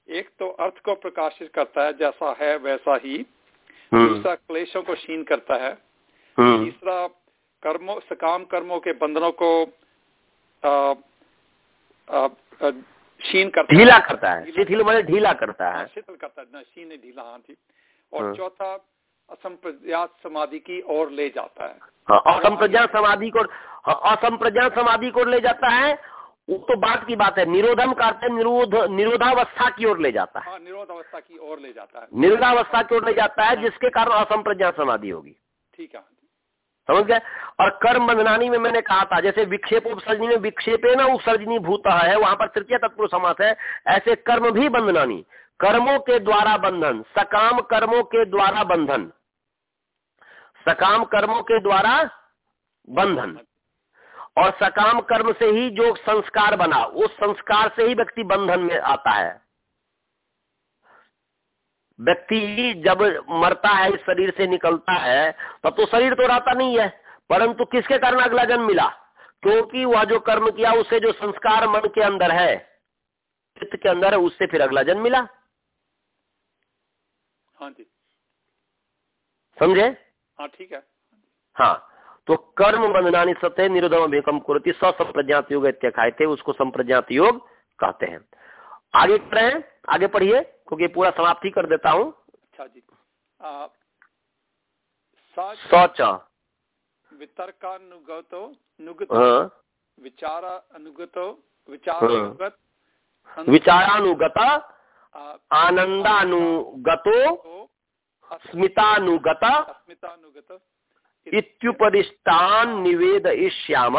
एक तो अर्थ को प्रकाशित करता है जैसा है वैसा ही। हम्म। दूसरा क्लेशों को क्षीण करता है। हम्म। तीसरा कर्मों सकाम कर्मों के बंधनों को क्षीण करता ढीला करता है। शिथिल मैंने ढीला करता है। शीतल करता है। क्षीण ढीला हाँ और हाँ। चौथा असंप्रज्ञात समाधि की ओर ले जाता है। हाँ, असंप्रज्ञात समाधि को असंप्रज्ञात समाधि को ले जाता है वो तो बात की बात है निरोधम करते निरोध निरोधावस्था की ओर ले जाता है। निरोधावस्था की ओर ले जाता है। निरोधावस्था की ओर ले जाता है जिसके कारण असंप्रज्ञात समाधि होगी। ठीक है। समझ गए? और कर्म बंधनानी में मैंने कहा था जैसे विक्षेप उपसर्जनी में विक्षेपे न उपसर्जनी भूत है वहाँ पर तृतीय तत्व समास है ऐसे कर्म भी बंधनानी। कर्मों के द्वारा बंधन सकाम कर्मों के द्वारा बंधन। सकाम कर्मों के द्वारा बंधन। और सकाम कर्म से ही जो संस्कार बना उस संस्कार से ही व्यक्ति बंधन में आता है। व्यक्ति जब मरता है इस शरीर से निकलता है तब तो शरीर तो रहता नहीं है परंतु किसके कारण अगला जन्म मिला? क्योंकि वह जो कर्म किया उसे जो संस्कार मन के अंदर है चित्त के अंदर है उससे फिर अगला जन्म मिला। हाँ जी। समझे? हाँ ठीक है। हाँ तो कर्म बंधनानी सत्य निरोधम अभिकम कुरती सप्रज्ञात योग थे उसको संप्रज्ञात योग कहते हैं। आगे रहे हैं आगे पढ़िए क्योंकि पूरा समाप्ति कर देता हूँ। अच्छा जी। सच वितर्कानुगतो नुगतो हाँ। विचार अनुगतो विचारानुगत हाँ। विचारानुगत आनंदानुगतो स्मितानुगत स्मितानुगत इत्युपदिष्टान निवेद इश्याम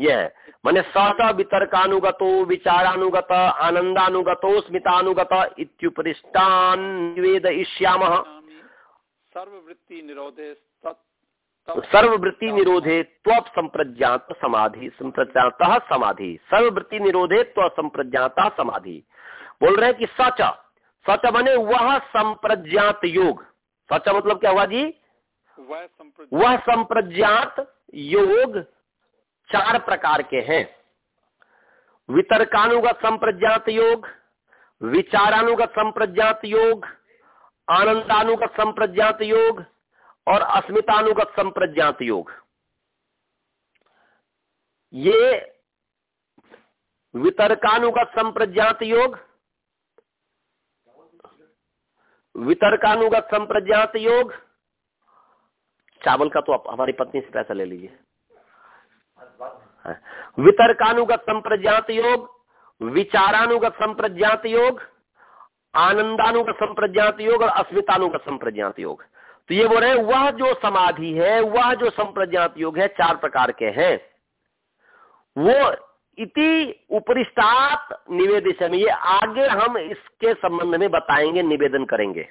यह। मैंने सत वितर्कानुगतो विचारानुगत आनंदानुगतो स्मितानुगत इत्युपदिष्टान निवेद इश्याम सर्ववृत्ति निरोधे सर्ववृत्ति निरोधे त्व संप्रज्ञात समाधि। संप्रज्ञात समाधि। सर्ववृत्ति निरोधे त्व संप्रज्ञात समाधि। बोल रहे हैं कि सच सच बने वह संप्रज्ञात योग। सच मतलब क्या हुआ जी? वह संप्रज्ञात योग चार प्रकार के हैं। वितर्कानुगत संप्रज्ञात योग विचारानुगत संप्रज्ञात योग आनंदानुगत संप्रज्ञात योग और अस्मितानुगत संप्रज्ञात योग। ये वितर्कानुगत संप्रज्ञात योग वितर्कानुगत संप्रज्ञात योग। चावल का तो आप हमारी पत्नी से पैसा ले लीजिए। वितर्कानुगत संप्रज्ञात योग, विचारानुगत संप्रज्ञात योग, आनंदानुगत संप्रज्ञात योग और अस्मितानुगत संप्रज्ञात योग। तो ये बोल रहे हैं, वह जो समाधि है, वह जो संप्रज्ञात योग है, चार प्रकार के हैं। वो इति उपरिष्टात निवेदन ये आगे हम इसके संबंध में बताएँगे, निवेदन करेंगे।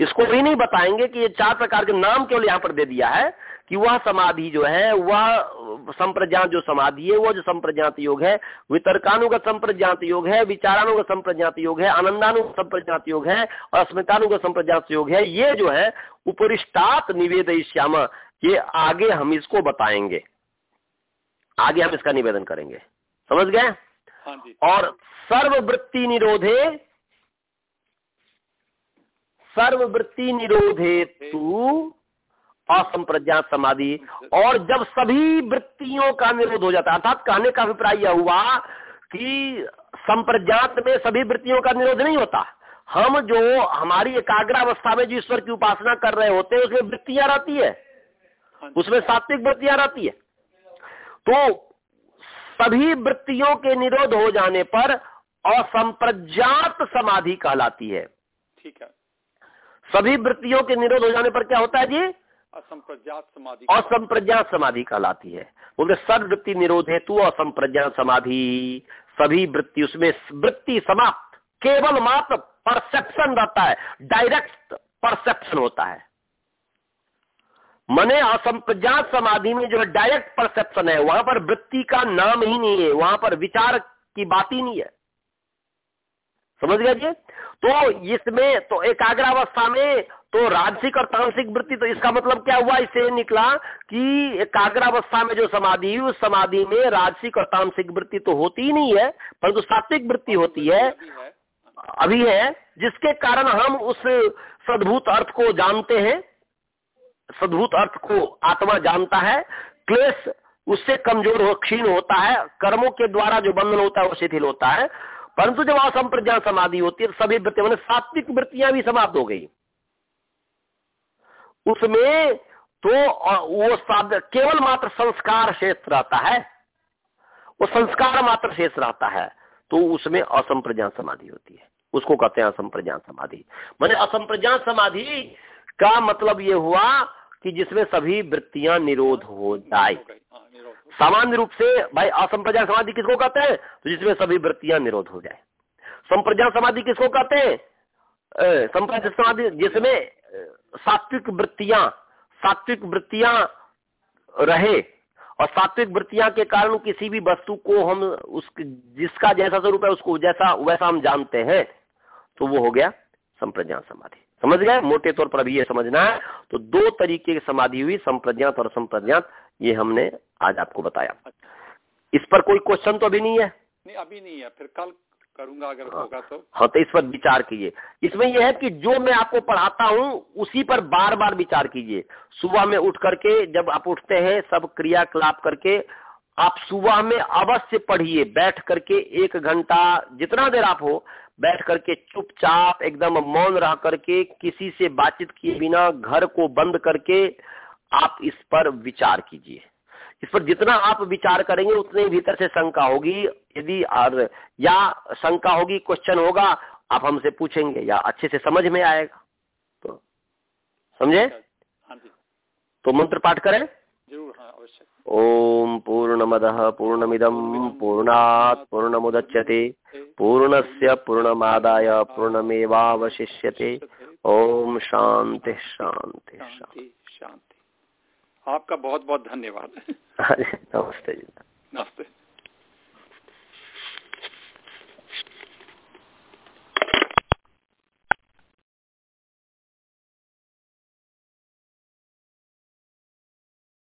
इसको भी नहीं बताएँगे कि ये चार प्रकार के नाम केवल यहाँ पर दे दिया है कि वह समाधि जो है, वह संप्रज्ञात जो समाधि है, वह जो संप्रज्ञात योग है, वितर्कानुगत संप्रज्ञात योग है, विचारानुगत संप्रज्ञात योग है, आनंदानुगत संप्रज्ञात योग है और अस्मितानुगत संप्रज्ञात योग है। ये जो है, उपरिष्टात निवेद श्याम ये आगे हम इसको बताएँगे। आगे हम इसका निवेदन करेंगे। समझ गए? हाँ और सर्ववृत्ति निरोधे सर्ववृत्ति निरोधे तू असंप्रज्ञात समाधि। और जब सभी वृत्तियों का निरोध हो जाता है अर्थात कहने का अभिप्राय यह हुआ कि संप्रज्ञात में सभी वृत्तियों का निरोध नहीं होता। हम जो हमारी एकाग्रावस्था में जो ईश्वर की उपासना कर रहे होते हैं उसमें वृत्तियाँ रहती है। उसमें सात्विक वृत्तियाँ रहती है। तो सभी वृत्तियों के निरोध हो जाने पर असंप्रज्ञात समाधि कहलाती है। ठीक है। सभी वृत्तियों के निरोध हो जाने पर क्या होता है जी? असंप्रज्ञात समाधि असंप्रज्ञात समाधि कहलाती है। बोलते सर्ववृत्ति निरोध हेतु असंप्रज्ञात समाधि। सभी वृत्ति उसमें वृत्ति समाप्त केवल मात्र परसेप्शन रहता है डायरेक्ट परसेप्शन होता है। मने असंप्रज्ञात समाधि में जो है डायरेक्ट परसेप्शन है, वहाँ पर वृत्ति का नाम ही नहीं है, वहाँ पर विचार की बात ही नहीं है। समझ गया जी? तो इसमें तो एकाग्रावस्था में तो राजसिक और तांसिक वृत्ति तो इसका मतलब क्या हुआ? इससे निकला कि एकाग्रावस्था में जो समाधि उस समाधि में राजसिक और तांसिक वृत्ति तो होती ही नहीं है, परंतु तो सात्विक वृत्ति होती है। अभी है, जिसके कारण हम उस सद्भूत अर्थ को जानते हैं। सद्भूत अर्थ को आत्मा जानता है, क्लेश उससे कमज़ोर हो, क्षीण होता है, कर्मों के द्वारा जो बंधन होता है वो शिथिल होता है। परंतु जब असंप्रज्ञा समाधि होती है सभी वृत्तियाँ मैंने सात्विक वृत्तियाँ भी समाप्त हो गई। उसमें तो वो केवल मात्र संस्कार शेष रहता है। वो संस्कार मात्र शेष रहता है। तो उसमें असंप्रज्ञात समाधि होती है। उसको कहते हैं असंप्रज्ञात समाधि। मैंने असंप्रज्ञात समाधि का मतलब ये हुआ कि जिसमें सभी वृत्तियाँ निरोध हो जाए। हाँ, सामान्य रूप से भाई असंप्रज्ञात समाधि किसको कहते हैं? तो जिसमें सभी वृत्तियाँ निरोध हो जाए। संप्रज्ञात समाधि किसको कहते हैं? संप्रज्ञात समाधि जिसमें सात्विक वृत्तियाँ सात्विक वृत्तियाँ रहे और सात्विक वृत्तियाँ के कारण किसी भी वस्तु को हम उस जिसका जैसा स्वरूप है उसको जैसा वैसा हम जानते हैं तो वो हो गया संप्रज्ञात समाधि। समझ गए? मोटे तौर पर अभी ये समझना है। तो दो तरीके की समाधि हुई संप्रज्ञात और संप्रज्ञात ये हमने आज आपको बताया। इस पर कोई क्वेश्चन तो अभी नहीं है? नहीं अभी नहीं है। फिर कल करूँगा अगर हाँ, होगा तो। हाँ तो इस पर विचार कीजिए। इसमें यह है कि जो मैं आपको पढ़ाता हूँ उसी पर बार बार विचार कीजिए। सुबह में उठ करके जब आप उठते हैं सब क्रियाकलाप करके आप सुबह में अवश्य पढ़िए। बैठ करके एक घंटा जितना देर आप हो बैठ करके चुपचाप एकदम मौन रह करके किसी से बातचीत किए बिना घर को बंद करके आप इस पर विचार कीजिए। इस पर जितना आप विचार करेंगे उतने भीतर से शंका होगी। यदि और या शंका होगी क्वेश्चन होगा आप हमसे पूछेंगे या अच्छे से समझ में आएगा। तो समझे? हाँ तो मंत्र पाठ करें। ज़रूर हाँ अवश्य। ओम पूर्णमद पूर्णमिदम पूर्णात् पूर्णमुदच्यते पूर्णस्य पूर्णमादाय पूर्णमेवावशिष्यते। ओम शांति शांति शांति शांति आपका बहुत बहुत धन्यवाद नमस्ते जी। नमस्ते।